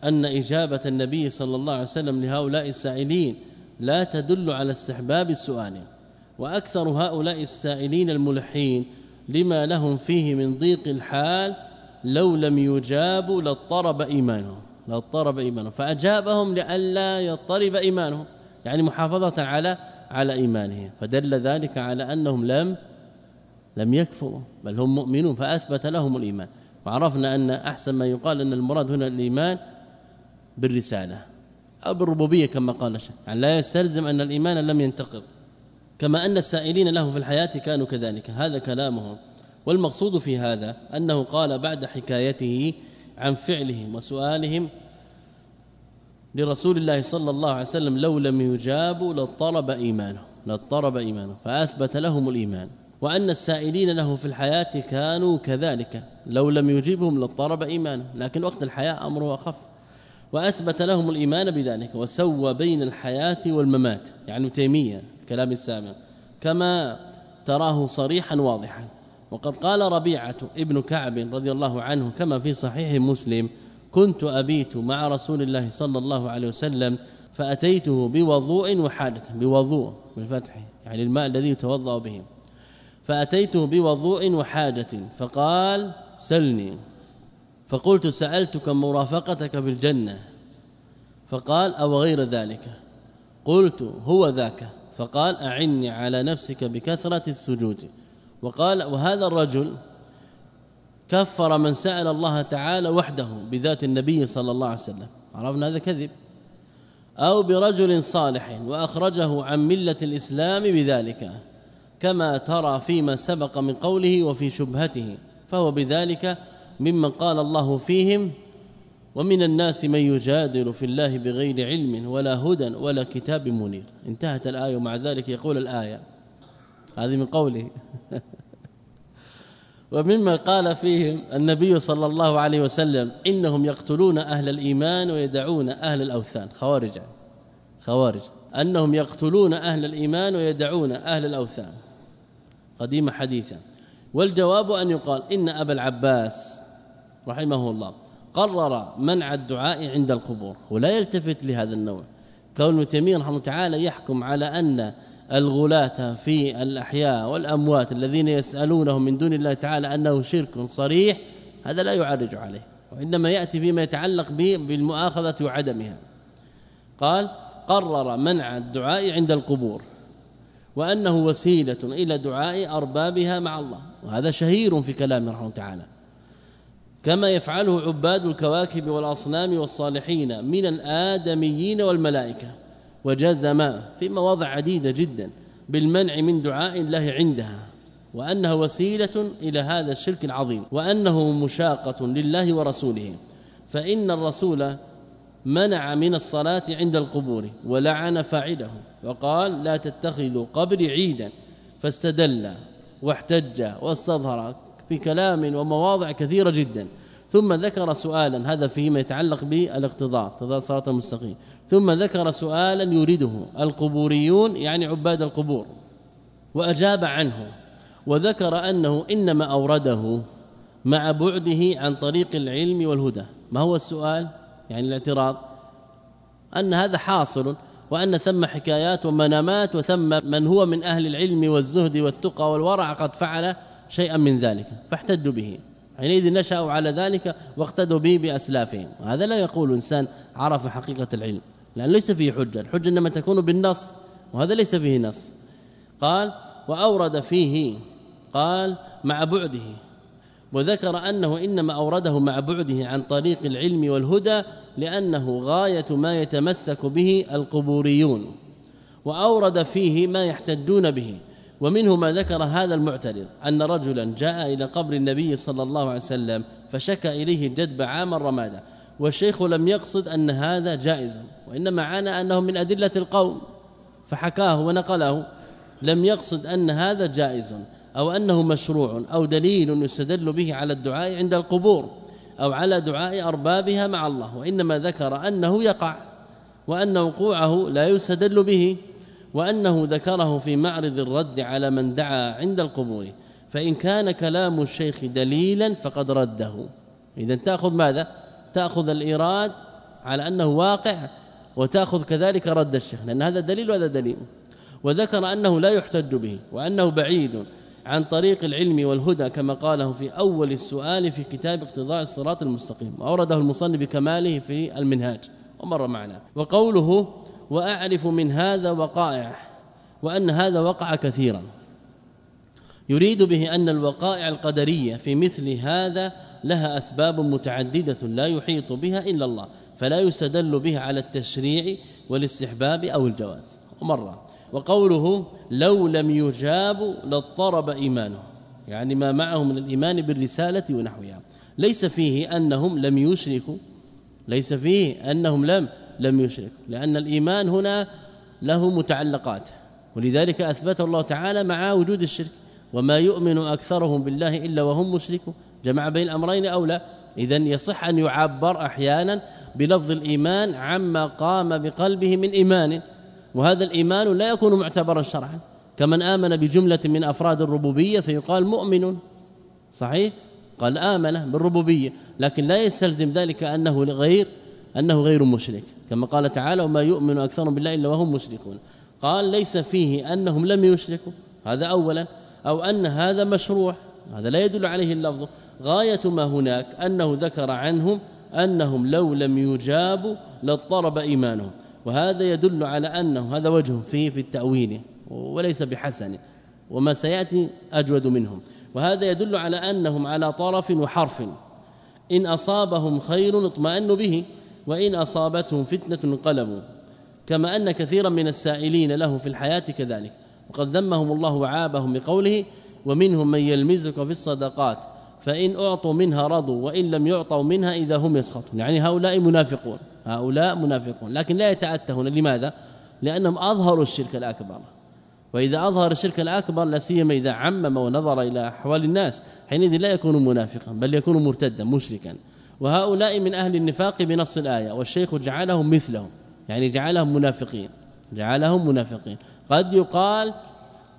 أن إجابة النبي صلى الله عليه وسلم لهؤلاء السائلين لا تدل على استحباب السؤال. وأكثر هؤلاء السائلين الملحين لما لهم فيه من ضيق الحال لو لم يجابوا لاضطرب إيمانهم لاضطرب إيمانهم. فأجابهم لئلا يضطرب إيمانهم يعني محافظة على على إيمانهم. فدل ذلك على أنهم لم لم يكفروا بل هم مؤمنون فأثبت لهم الإيمان. وعرفنا أن أحسن ما يقال أن المراد هنا الإيمان بالرسالة أو بالربوبية كما قال الشيخ. يعني لا يستلزم أن الإيمان لم ينتقض. كما أن السائلين له في الحياة كانوا كذلك. هذا كلامهم والمقصود في هذا أنه قال بعد حكايته عن فعلهم وسؤالهم لرسول الله صلى الله عليه وسلم لو لم يجابوا لاضطرب إيمانه لاضطرب إيمانه فأثبت لهم الإيمان. وأن السائلين له في الحياة كانوا كذلك. لو لم يجيبهم لاضطرب إيمانه لكن وقت الحياة أمره أخف. وأثبت لهم الإيمان بذلك وسوى بين الحياة والممات. يعني تيمية. كلام السامع. كما تراه صريحا واضحا. وقد قال ربيعة ابن كعب رضي الله عنه كما في صحيح مسلم كنت أبيت مع رسول الله صلى الله عليه وسلم فأتيته بوضوء وحاجه بوضوء بالفتح يعني الماء الذي يتوضأ به. فأتيته بوضوء وحاجة فقال سلني. فقلت سألتك مرافقتك في الجنة. فقال أو غير ذلك. قلت هو ذاك. فقال أعني على نفسك بكثرة السجود. وقال وهذا الرجل كفر من سأل الله تعالى وحده بذات النبي صلى الله عليه وسلم. عرفنا هذا كذب. أو برجل صالح وأخرجه عن ملة الإسلام بذلك كما ترى فيما سبق من قوله وفي شبهته فهو بذلك ممن قال الله فيهم ومن الناس من يجادل في الله بغير علم ولا هدى ولا كتاب منير. انتهت الآية ومع ذلك يقول الآية. هذه من قوله. ومما قال فيهم النبي صلى الله عليه وسلم إنهم يقتلون أهل الإيمان ويدعون أهل الأوثان. خوارج. خوارج. أنهم يقتلون أهل الإيمان ويدعون أهل الأوثان. قديم حديثا. والجواب أن يقال إن أبا العباس رحمه الله قرر منع الدعاء عند القبور ولا يلتفت لهذا النوع. كون تيمية رحمه تعالى يحكم على أن الغلاة في الأحياء والأموات الذين يسألونهم من دون الله تعالى أنه شرك صريح هذا لا يعرج عليه وإنما يأتي فيما يتعلق به بالمؤاخذة وعدمها. قال قرر منع الدعاء عند القبور وأنه وسيلة إلى دعاء أربابها مع الله وهذا شهير في كلامه رحمه تعالى. كما يفعله عباد الكواكب والأصنام والصالحين من الآدميين والملائكة وجزم في مواضع عديدة جدا بالمنع من دعاء الله عندها وأنها وسيلة إلى هذا الشرك العظيم وأنه مشاقة لله ورسوله. فإن الرسول منع من الصلاة عند القبور ولعن فاعله وقال لا تتخذوا قبري عيدا فاستدل واحتج واستظهر في كلام ومواضع كثيرة جدا. ثم ذكر سؤالا هذا فيما يتعلق بالاقتضاء اقتضاء الصراط المستقيم. ثم ذكر سؤالا يريده القبوريون يعني عباد القبور وأجاب عنه وذكر أنه إنما أورده مع بعده عن طريق العلم والهدى. ما هو السؤال؟ يعني الاعتراض. أن هذا حاصل وأن ثم حكايات ومنامات وثم من هو من أهل العلم والزهد والتقى والورع قد فعل شيئا من ذلك فاحتجوا به. حينئذ نشأوا على ذلك واقتدوا به بأسلافهم. وهذا لا يقول إنسان عرف حقيقة العلم لأن ليس فيه حجة. الحجة إنما تكون بالنص وهذا ليس فيه نص. قال وأورد فيه قال مع بعده. وذكر أنه إنما أورده مع بعده عن طريق العلم والهدى لأنه غاية ما يتمسك به القبوريون. وأورد فيه ما يحتجون به. ومنه ما ذكر هذا المعترض أن رجلا جاء إلى قبر النبي صلى الله عليه وسلم فشكى إليه الجدب عام الرمادة والشيخ لم يقصد أن هذا جائز وإنما عانى أنه من أدلة القوم فحكاه ونقله لم يقصد أن هذا جائز أو أنه مشروع أو دليل يستدل به على الدعاء عند القبور أو على دعاء أربابها مع الله وإنما ذكر أنه يقع وأن وقوعه لا يستدل به. وأنه ذكره في معرض الرد على من دعا عند القبور فإن كان كلام الشيخ دليلا فقد رده. اذا تأخذ ماذا؟ تأخذ الإيراد على أنه واقع وتأخذ كذلك رد الشيخ لأن هذا دليل وهذا دليل. وذكر أنه لا يحتج به وأنه بعيد عن طريق العلم والهدى كما قاله في أول السؤال في كتاب اقتضاء الصراط المستقيم اورده المصنف بكماله في المنهاج ومر معنا. وقوله وأعرف من هذا وقائع وأن هذا وقع كثيرا. يريد به أن الوقائع القدرية في مثل هذا لها أسباب متعددة لا يحيط بها إلا الله فلا يستدل بها على التشريع والاستحباب أو الجواز. ومره وقوله لو لم يجاب لاضطرب إيمانه يعني ما معه من الإيمان بالرسالة ونحوها. ليس فيه أنهم لم يشركوا ليس فيه أنهم لم لم يشرك لأن الإيمان هنا له متعلقات ولذلك أثبت الله تعالى مع وجود الشرك وما يؤمن أكثرهم بالله إلا وهم مشركون. جمع بين الأمرين أو لا؟ إذا يصح أن يعبر أحيانا بلفظ الإيمان عما قام بقلبه من إيمان وهذا الإيمان لا يكون معتبرا شرعا. كمن آمن بجملة من أفراد الربوبية فيقال مؤمن. صحيح؟ قال آمن بالربوبية لكن لا يستلزم ذلك أنه غير أنه غير مشرك. كما قال تعالى وما يؤمن أكثرهم بالله إلا وهم مشركون. قال ليس فيه أنهم لم يشركوا. هذا اولا. أو أن هذا مشروع. هذا لا يدل عليه اللفظ. غاية ما هناك أنه ذكر عنهم أنهم لو لم يجابوا لاضطرب إيمانهم. وهذا يدل على أنه هذا وجه فيه في التأويل وليس بحسن. وما سيأتي أجود منهم. وهذا يدل على أنهم على طرف وحرف. إن أصابهم خير اطمأنوا به. وإن أصابتهم فتنة انقلبوا كما أن كثيرا من السائلين له في الحياة كذلك. وقد ذمهم الله وعابهم بقوله ومنهم من يلمزك في الصدقات فإن أعطوا منها رضوا وإن لم يعطوا منها إذا هم يسخطون. يعني هؤلاء منافقون هؤلاء منافقون. لكن لا يتأتهون لماذا؟ لأنهم أظهروا الشرك الأكبر. وإذا أظهر الشرك الأكبر لا سيما إذا عمم ونظر إلى أحوال الناس حينئذ لا يكون منافقا بل يكون مرتدا مشركا. وهؤلاء من أهل النفاق بنص الآية والشيخ جعلهم مثلهم يعني جعلهم منافقين جعلهم منافقين. قد يقال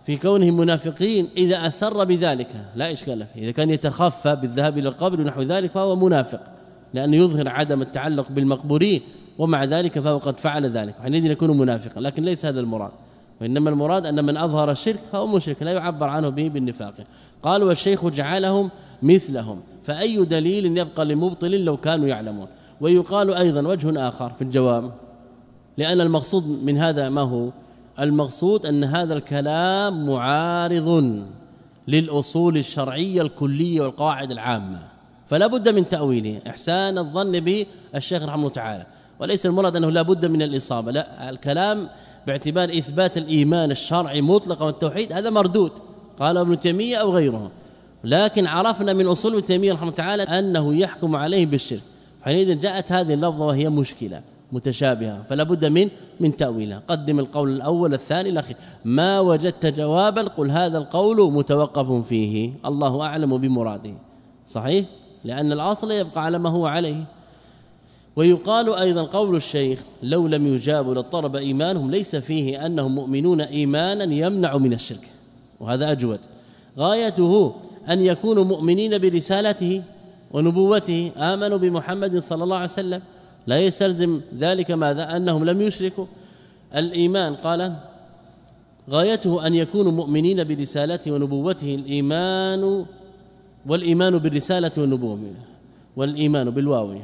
في كونهم منافقين إذا أسر بذلك لا إشكال فيه. إذا كان يتخفى بالذهاب إلى القبر ونحو ذلك فهو منافق لأنه يظهر عدم التعلق بالمقبورين ومع ذلك فهو قد فعل ذلك حينئذ يكون منافقا لكن ليس هذا المراد. وإنما المراد أن من أظهر الشرك فهو مشرك لا يعبر عنه به بالنفاق. قال والشيخ جعلهم مثلهم. فأي دليل يبقى لمبطل لو كانوا يعلمون؟ ويقال أيضا وجه آخر في الجواب لأن المقصود من هذا ما هو؟ المقصود أن هذا الكلام معارض للأصول الشرعية الكلية والقواعد العامة. فلا بد من تأويله. إحسان الظن به الشيخ رحمه الله تعالى. وليس المراد أنه لا بد من الإصابة. لا الكلام باعتبار إثبات الإيمان الشرعي مطلقا والتوحيد هذا مردود. قال ابن تيمية أو غيره. لكن عرفنا من أصول ابن تيمية رحمه الله تعالى أنه يحكم عليه بالشرك. حينئذ جاءت هذه اللفظة وهي مشكلة متشابهة فلا بد من من تاويله قدم القول الأول الثاني الأخير. ما وجدت جوابا قل هذا القول متوقف فيه. الله أعلم بمراده. صحيح؟ لأن الأصل يبقى على ما هو عليه. ويقال أيضا قول الشيخ لو لم يجابوا لاضطرب إيمانهم ليس فيه أنهم مؤمنون ايمانا يمنع من الشرك. وهذا أجود. غايته أن يكونوا مؤمنين برسالته ونبوته آمنوا بمحمد صلى الله عليه وسلم. لا يستلزم ذلك ماذا؟ أنهم لم يشركوا. الإيمان قال غايته أن يكونوا مؤمنين برسالته ونبوته. الإيمان والإيمان بالرسالة والنبوة والإيمان بالواو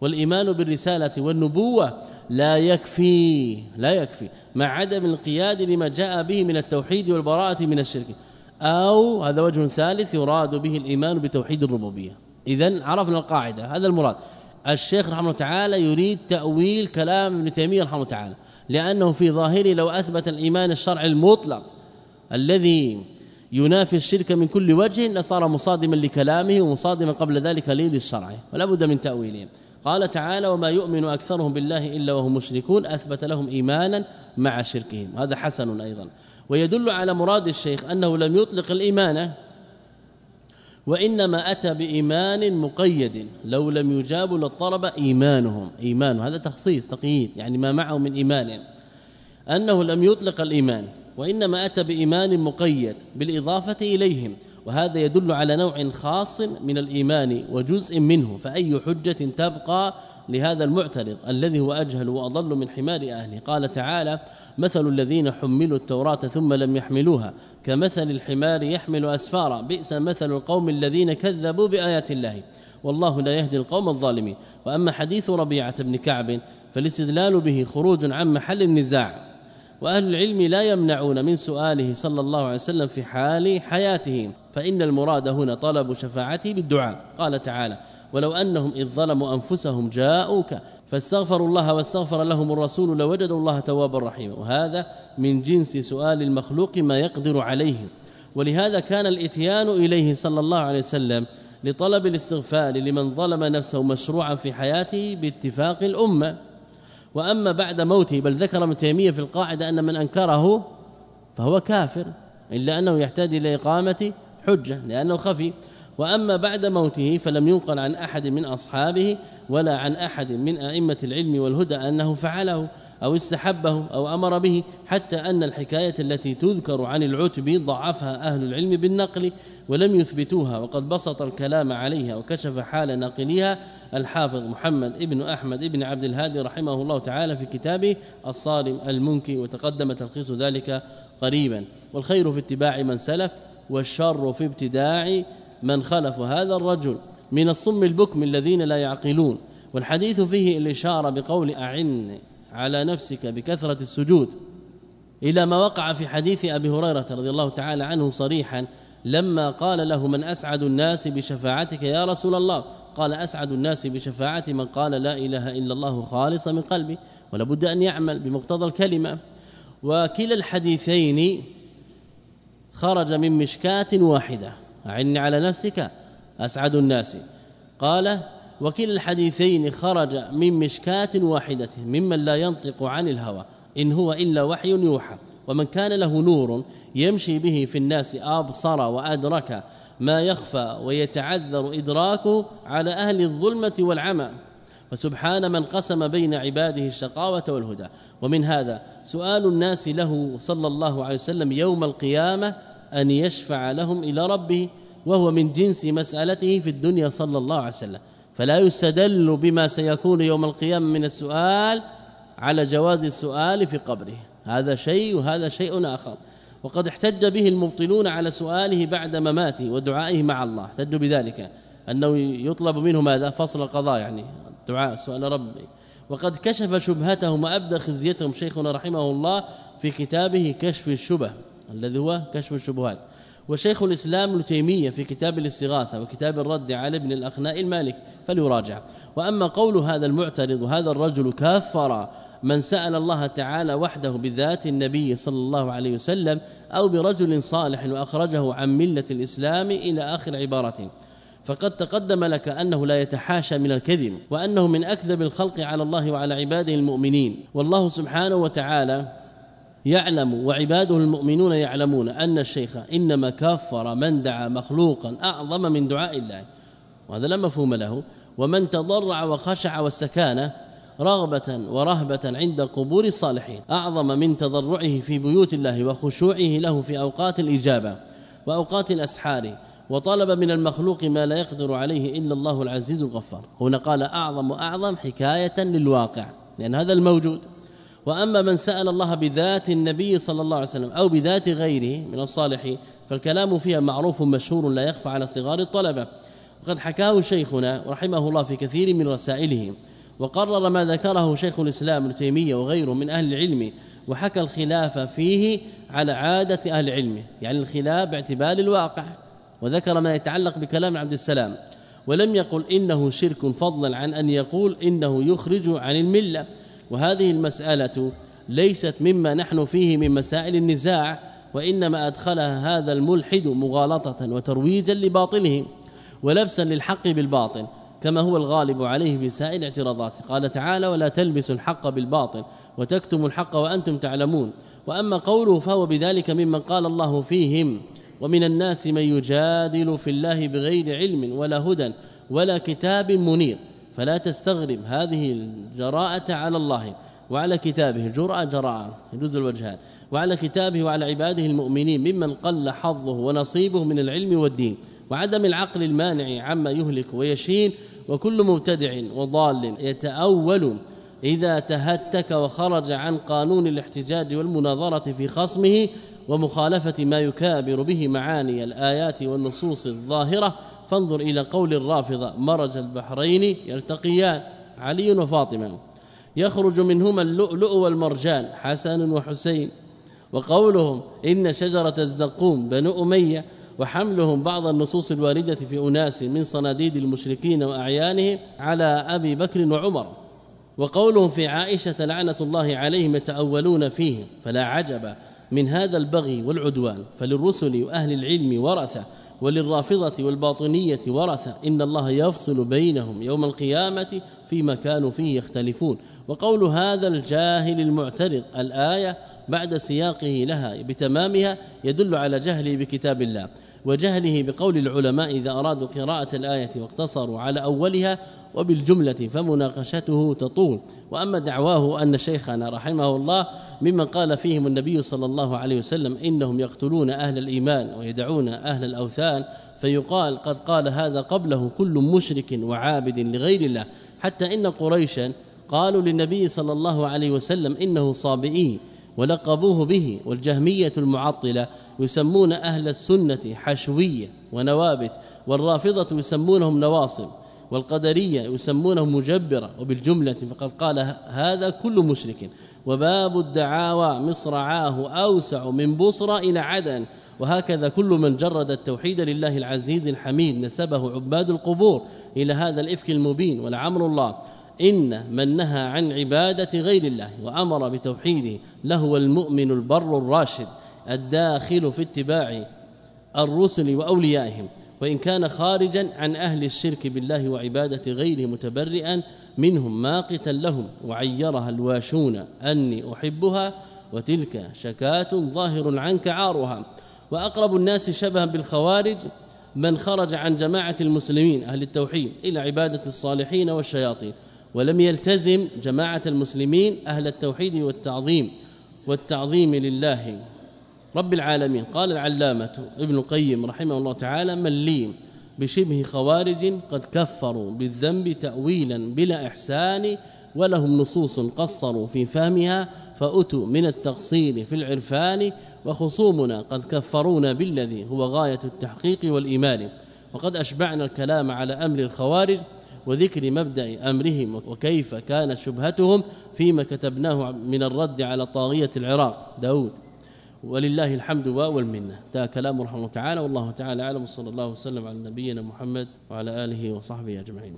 والإيمان بالرسالة والنبوة. لا يكفي لا يكفي مع عدم القياد لما جاء به من التوحيد والبراءة من الشرك. أو هذا وجه ثالث يراد به الإيمان بتوحيد الربوبية. إذا عرفنا القاعدة هذا المراد. الشيخ رحمه الله تعالى يريد تأويل كلام ابن تيمية رحمه الله تعالى لأنه في ظاهره لو أثبت الإيمان الشرعي المطلق الذي ينافي الشرك من كل وجه لصار مصادما لكلامه ومصادما قبل ذلك للشرع ولا بد من تأويله. قال تعالى وما يؤمن أكثرهم بالله إلا وهم مشركون أثبت لهم إيمانا مع شركهم. هذا حسن أيضا. ويدل على مراد الشيخ أنه لم يطلق الإيمان وإنما أتى بإيمان مقيد لو لم يجابوا لاضطرب إيمانهم. إيمان هذا تخصيص تقييد يعني ما معه من إيمان. أنه لم يطلق الإيمان وإنما أتى بإيمان مقيد بالإضافة إليهم. وهذا يدل على نوع خاص من الإيمان وجزء منه فأي حجة تبقى لهذا المعترض الذي هو أجهل وأضل من حمار أهله. قال تعالى مثل الذين حملوا التوراة ثم لم يحملوها كمثل الحمار يحمل أسفارا. بئس مثل القوم الذين كذبوا بآيات الله. والله لا يهدي القوم الظالمين. وأما حديث ربيعة بن كعب فالاستدلال به خروج عن محل النزاع. وأهل العلم لا يمنعون من سؤاله صلى الله عليه وسلم في حال حياته. فإن المراد هنا طلب شفاعته بالدعاء. قال تعالى ولو أنهم إذ ظلموا أنفسهم جاءوك فاستغفروا الله واستغفر لهم الرسول لوجدوا الله توابا رحيما. وهذا من جنس سؤال المخلوق ما يقدر عليه. ولهذا كان الإتيان إليه صلى الله عليه وسلم لطلب الاستغفار لمن ظلم نفسه مشروعا في حياته باتفاق الأمة. وأما بعد موته بل ذكر ابن تيمية في القاعدة أن من أنكره فهو كافر إلا أنه يحتاج إلى إقامة حجة لأنه خفي. وأما بعد موته فلم ينقل عن أحد من أصحابه ولا عن أحد من أئمة العلم والهدى أنه فعله أو استحبه أو أمر به حتى أن الحكاية التي تذكر عن العتب ضعفها أهل العلم بالنقل ولم يثبتوها وقد بسط الكلام عليها وكشف حال ناقليها الحافظ محمد ابن أحمد ابن عبد الهادي رحمه الله تعالى في كتابه الصارم المنكي وتقدم تلخيص ذلك قريبا. والخير في اتباع من سلف والشر في ابتداع من خلف هذا الرجل من الصم البكم الذين لا يعقلون. والحديث فيه الإشارة بقول أعن على نفسك بكثرة السجود. إلى ما وقع في حديث أبي هريرة رضي الله تعالى عنه صريحا لما قال له من أسعد الناس بشفاعتك يا رسول الله؟ قال أسعد الناس بشفاعة من قال لا إله إلا الله خالصا من قلبي ولابد أن يعمل بمقتضى الكلمة. وكلا الحديثين خرج من مشكاة واحدة. أعني على نفسك أسعد الناس. قال وكلا الحديثين خرج من مشكاة واحدة ممن لا ينطق عن الهوى إن هو إلا وحي يوحى. ومن كان له نور يمشي به في الناس أبصر وأدرك ما يخفى ويتعذر إدراكه على أهل الظلمة والعمى. فسبحان من قسم بين عباده الشقاوة والهدى. ومن هذا سؤال الناس له صلى الله عليه وسلم يوم القيامة أن يشفع لهم إلى ربه وهو من جنس مسألته في الدنيا صلى الله عليه وسلم. فلا يستدل بما سيكون يوم القيامة من السؤال على جواز السؤال في قبره. هذا شيء وهذا شيء آخر. وقد احتج به المبطلون على سؤاله بعد مماته ودعائه مع الله. احتجوا بذلك. أنه يطلب منه ماذا؟ فصل القضاء يعني. دعاء سؤال ربي. وقد كشف شبهتهم وأبدى خزيتهم شيخنا رحمه الله في كتابه كشف الشبه. الذي هو كشف الشبهات. وشيخ الإسلام ابن تيمية في كتاب الاستغاثة وكتاب الرد على ابن الأخناء المالك فليراجع. وأما قول هذا المعترض هذا الرجل كفر من سأل الله تعالى وحده بذات النبي صلى الله عليه وسلم أو برجل صالح وأخرجه عن ملة الإسلام إلى آخر عبارته فقد تقدم لك أنه لا يتحاشى من الكذب وأنه من أكذب الخلق على الله وعلى عباده المؤمنين. والله سبحانه وتعالى يعلم وعباده المؤمنون يعلمون أن الشيخ إنما كفر من دعا مخلوقا أعظم من دعاء الله. وهذا لا مفهوم له. ومن تضرع وخشع والسكانة رغبة ورهبة عند قبور الصالحين أعظم من تضرعه في بيوت الله وخشوعه له في أوقات الإجابة وأوقات الأسحار. وطلب من المخلوق ما لا يقدر عليه إلا الله العزيز الغفار. هنا قال أعظم وأعظم حكاية للواقع لأن هذا الموجود. وأما من سأل الله بذات النبي صلى الله عليه وسلم أو بذات غيره من الصالحين فالكلام فيها معروف مشهور لا يخفى على صغار الطلبة. وقد حكاه شيخنا رحمه الله في كثير من رسائله وقرر ما ذكره شيخ الإسلام ابن تيمية وغيره من أهل العلم وحكى الخلاف فيه على عادة أهل العلم يعني الخلاف باعتبار الواقع. وذكر ما يتعلق بكلام عبد السلام ولم يقل إنه شرك فضلا عن أن يقول إنه يخرج عن الملة. وهذه المسألة ليست مما نحن فيه من مسائل النزاع وإنما أدخلها هذا الملحد مغالطة وترويجا لباطله ولبسا للحق بالباطل كما هو الغالب عليه في سائر الاعتراضات. قال تعالى ولا تلبسوا الحق بالباطل وتكتموا الحق وأنتم تعلمون وأما قوله فهو بذلك ممن قال الله فيهم ومن الناس من يجادل في الله بغير علم ولا هدى ولا كتاب منير فلا تستغرب هذه الجراءة على الله وعلى كتابه. جرأة جراءة يجوز الوجهان. وعلى كتابه وعلى عباده المؤمنين ممن قل حظه ونصيبه من العلم والدين وعدم العقل المانع عما يهلك ويشين. وكل مبتدع وضال يتأول إذا تهتك وخرج عن قانون الاحتجاج والمناظرة في خصمه ومخالفة ما يكابر به معاني الآيات والنصوص الظاهرة فانظر إلى قول الرافضة مرج البحرين يلتقيان علي وفاطمة. يخرج منهما اللؤلؤ والمرجان حسن وحسين. وقولهم إن شجرة الزقوم بنو أمية وحملهم بعض النصوص الواردة في أناس من صناديد المشركين وأعيانهم على أبي بكر وعمر. وقولهم في عائشة لعنة الله عليهم يتأولون فيه فلا عجب من هذا البغي والعدوان. فللرسل وأهل العلم ورثة وللرافضة والباطنية ورثة. إن الله يفصل بينهم يوم القيامة فيما كانوا فيه يختلفون. وقول هذا الجاهل المعترض الآية بعد سياقه لها بتمامها يدل على جهله بكتاب الله. وجهله بقول العلماء إذا أرادوا قراءة الآية واقتصروا على أولها وبالجملة فمناقشته تطول. وأما دعواه أن شيخنا رحمه الله ممن قال فيهم النبي صلى الله عليه وسلم إنهم يقتلون أهل الإيمان ويدعون أهل الأوثان فيقال قد قال هذا قبله كل مشرك وعابد لغير الله. حتى إن قريشا قالوا للنبي صلى الله عليه وسلم إنه صابئي ولقبوه به والجهمية المعطلة يسمون أهل السنة حشوية ونوابت والرافضة يسمونهم نواصب. والقدرية يسمونهم مجبرة وبالجملة فقد قال هذا كل مشرك. وباب الدعاوى مصرعاه أوسع من بصرى إلى عدن. وهكذا كل من جرد التوحيد لله العزيز الحميد نسبه عباد القبور إلى هذا الإفك المبين ولعمر الله. إن من نهى عن عبادة غير الله وأمر بتوحيده لهو المؤمن البر الراشد الداخل في اتباع الرسل وأوليائهم. وإن كان خارجا عن أهل الشرك بالله وعبادة غيره متبرئا منهم ماقتا لهم وعيرها الواشون أني أحبها وتلك شكات ظاهر عنك عارها. وأقرب الناس شبها بالخوارج من خرج عن جماعة المسلمين أهل التوحيد إلى عبادة الصالحين والشياطين ولم يلتزم جماعة المسلمين أهل التوحيد والتعظيم والتعظيم لله رب العالمين. قال العلامة ابن القيم رحمه الله تعالى من لي بشبه خوارج قد كفروا بالذنب تأويلا بلا إحسان ولهم نصوص قصروا في فهمها فأتوا من التقصير في العرفان وخصومنا قد كفرونا بالذي هو غاية التحقيق والإيمان. وقد أشبعنا الكلام على أمر الخوارج وذكر مبدأ أمرهم وكيف كانت شبهتهم فيما كتبناه من الرد على طاغية العراق. داود. ولله الحمد والمنة. ده كلام رحمه الله تعالى والله تعالى أعلم صلى الله وسلم على نبينا محمد وعلى آله وصحبه أجمعين.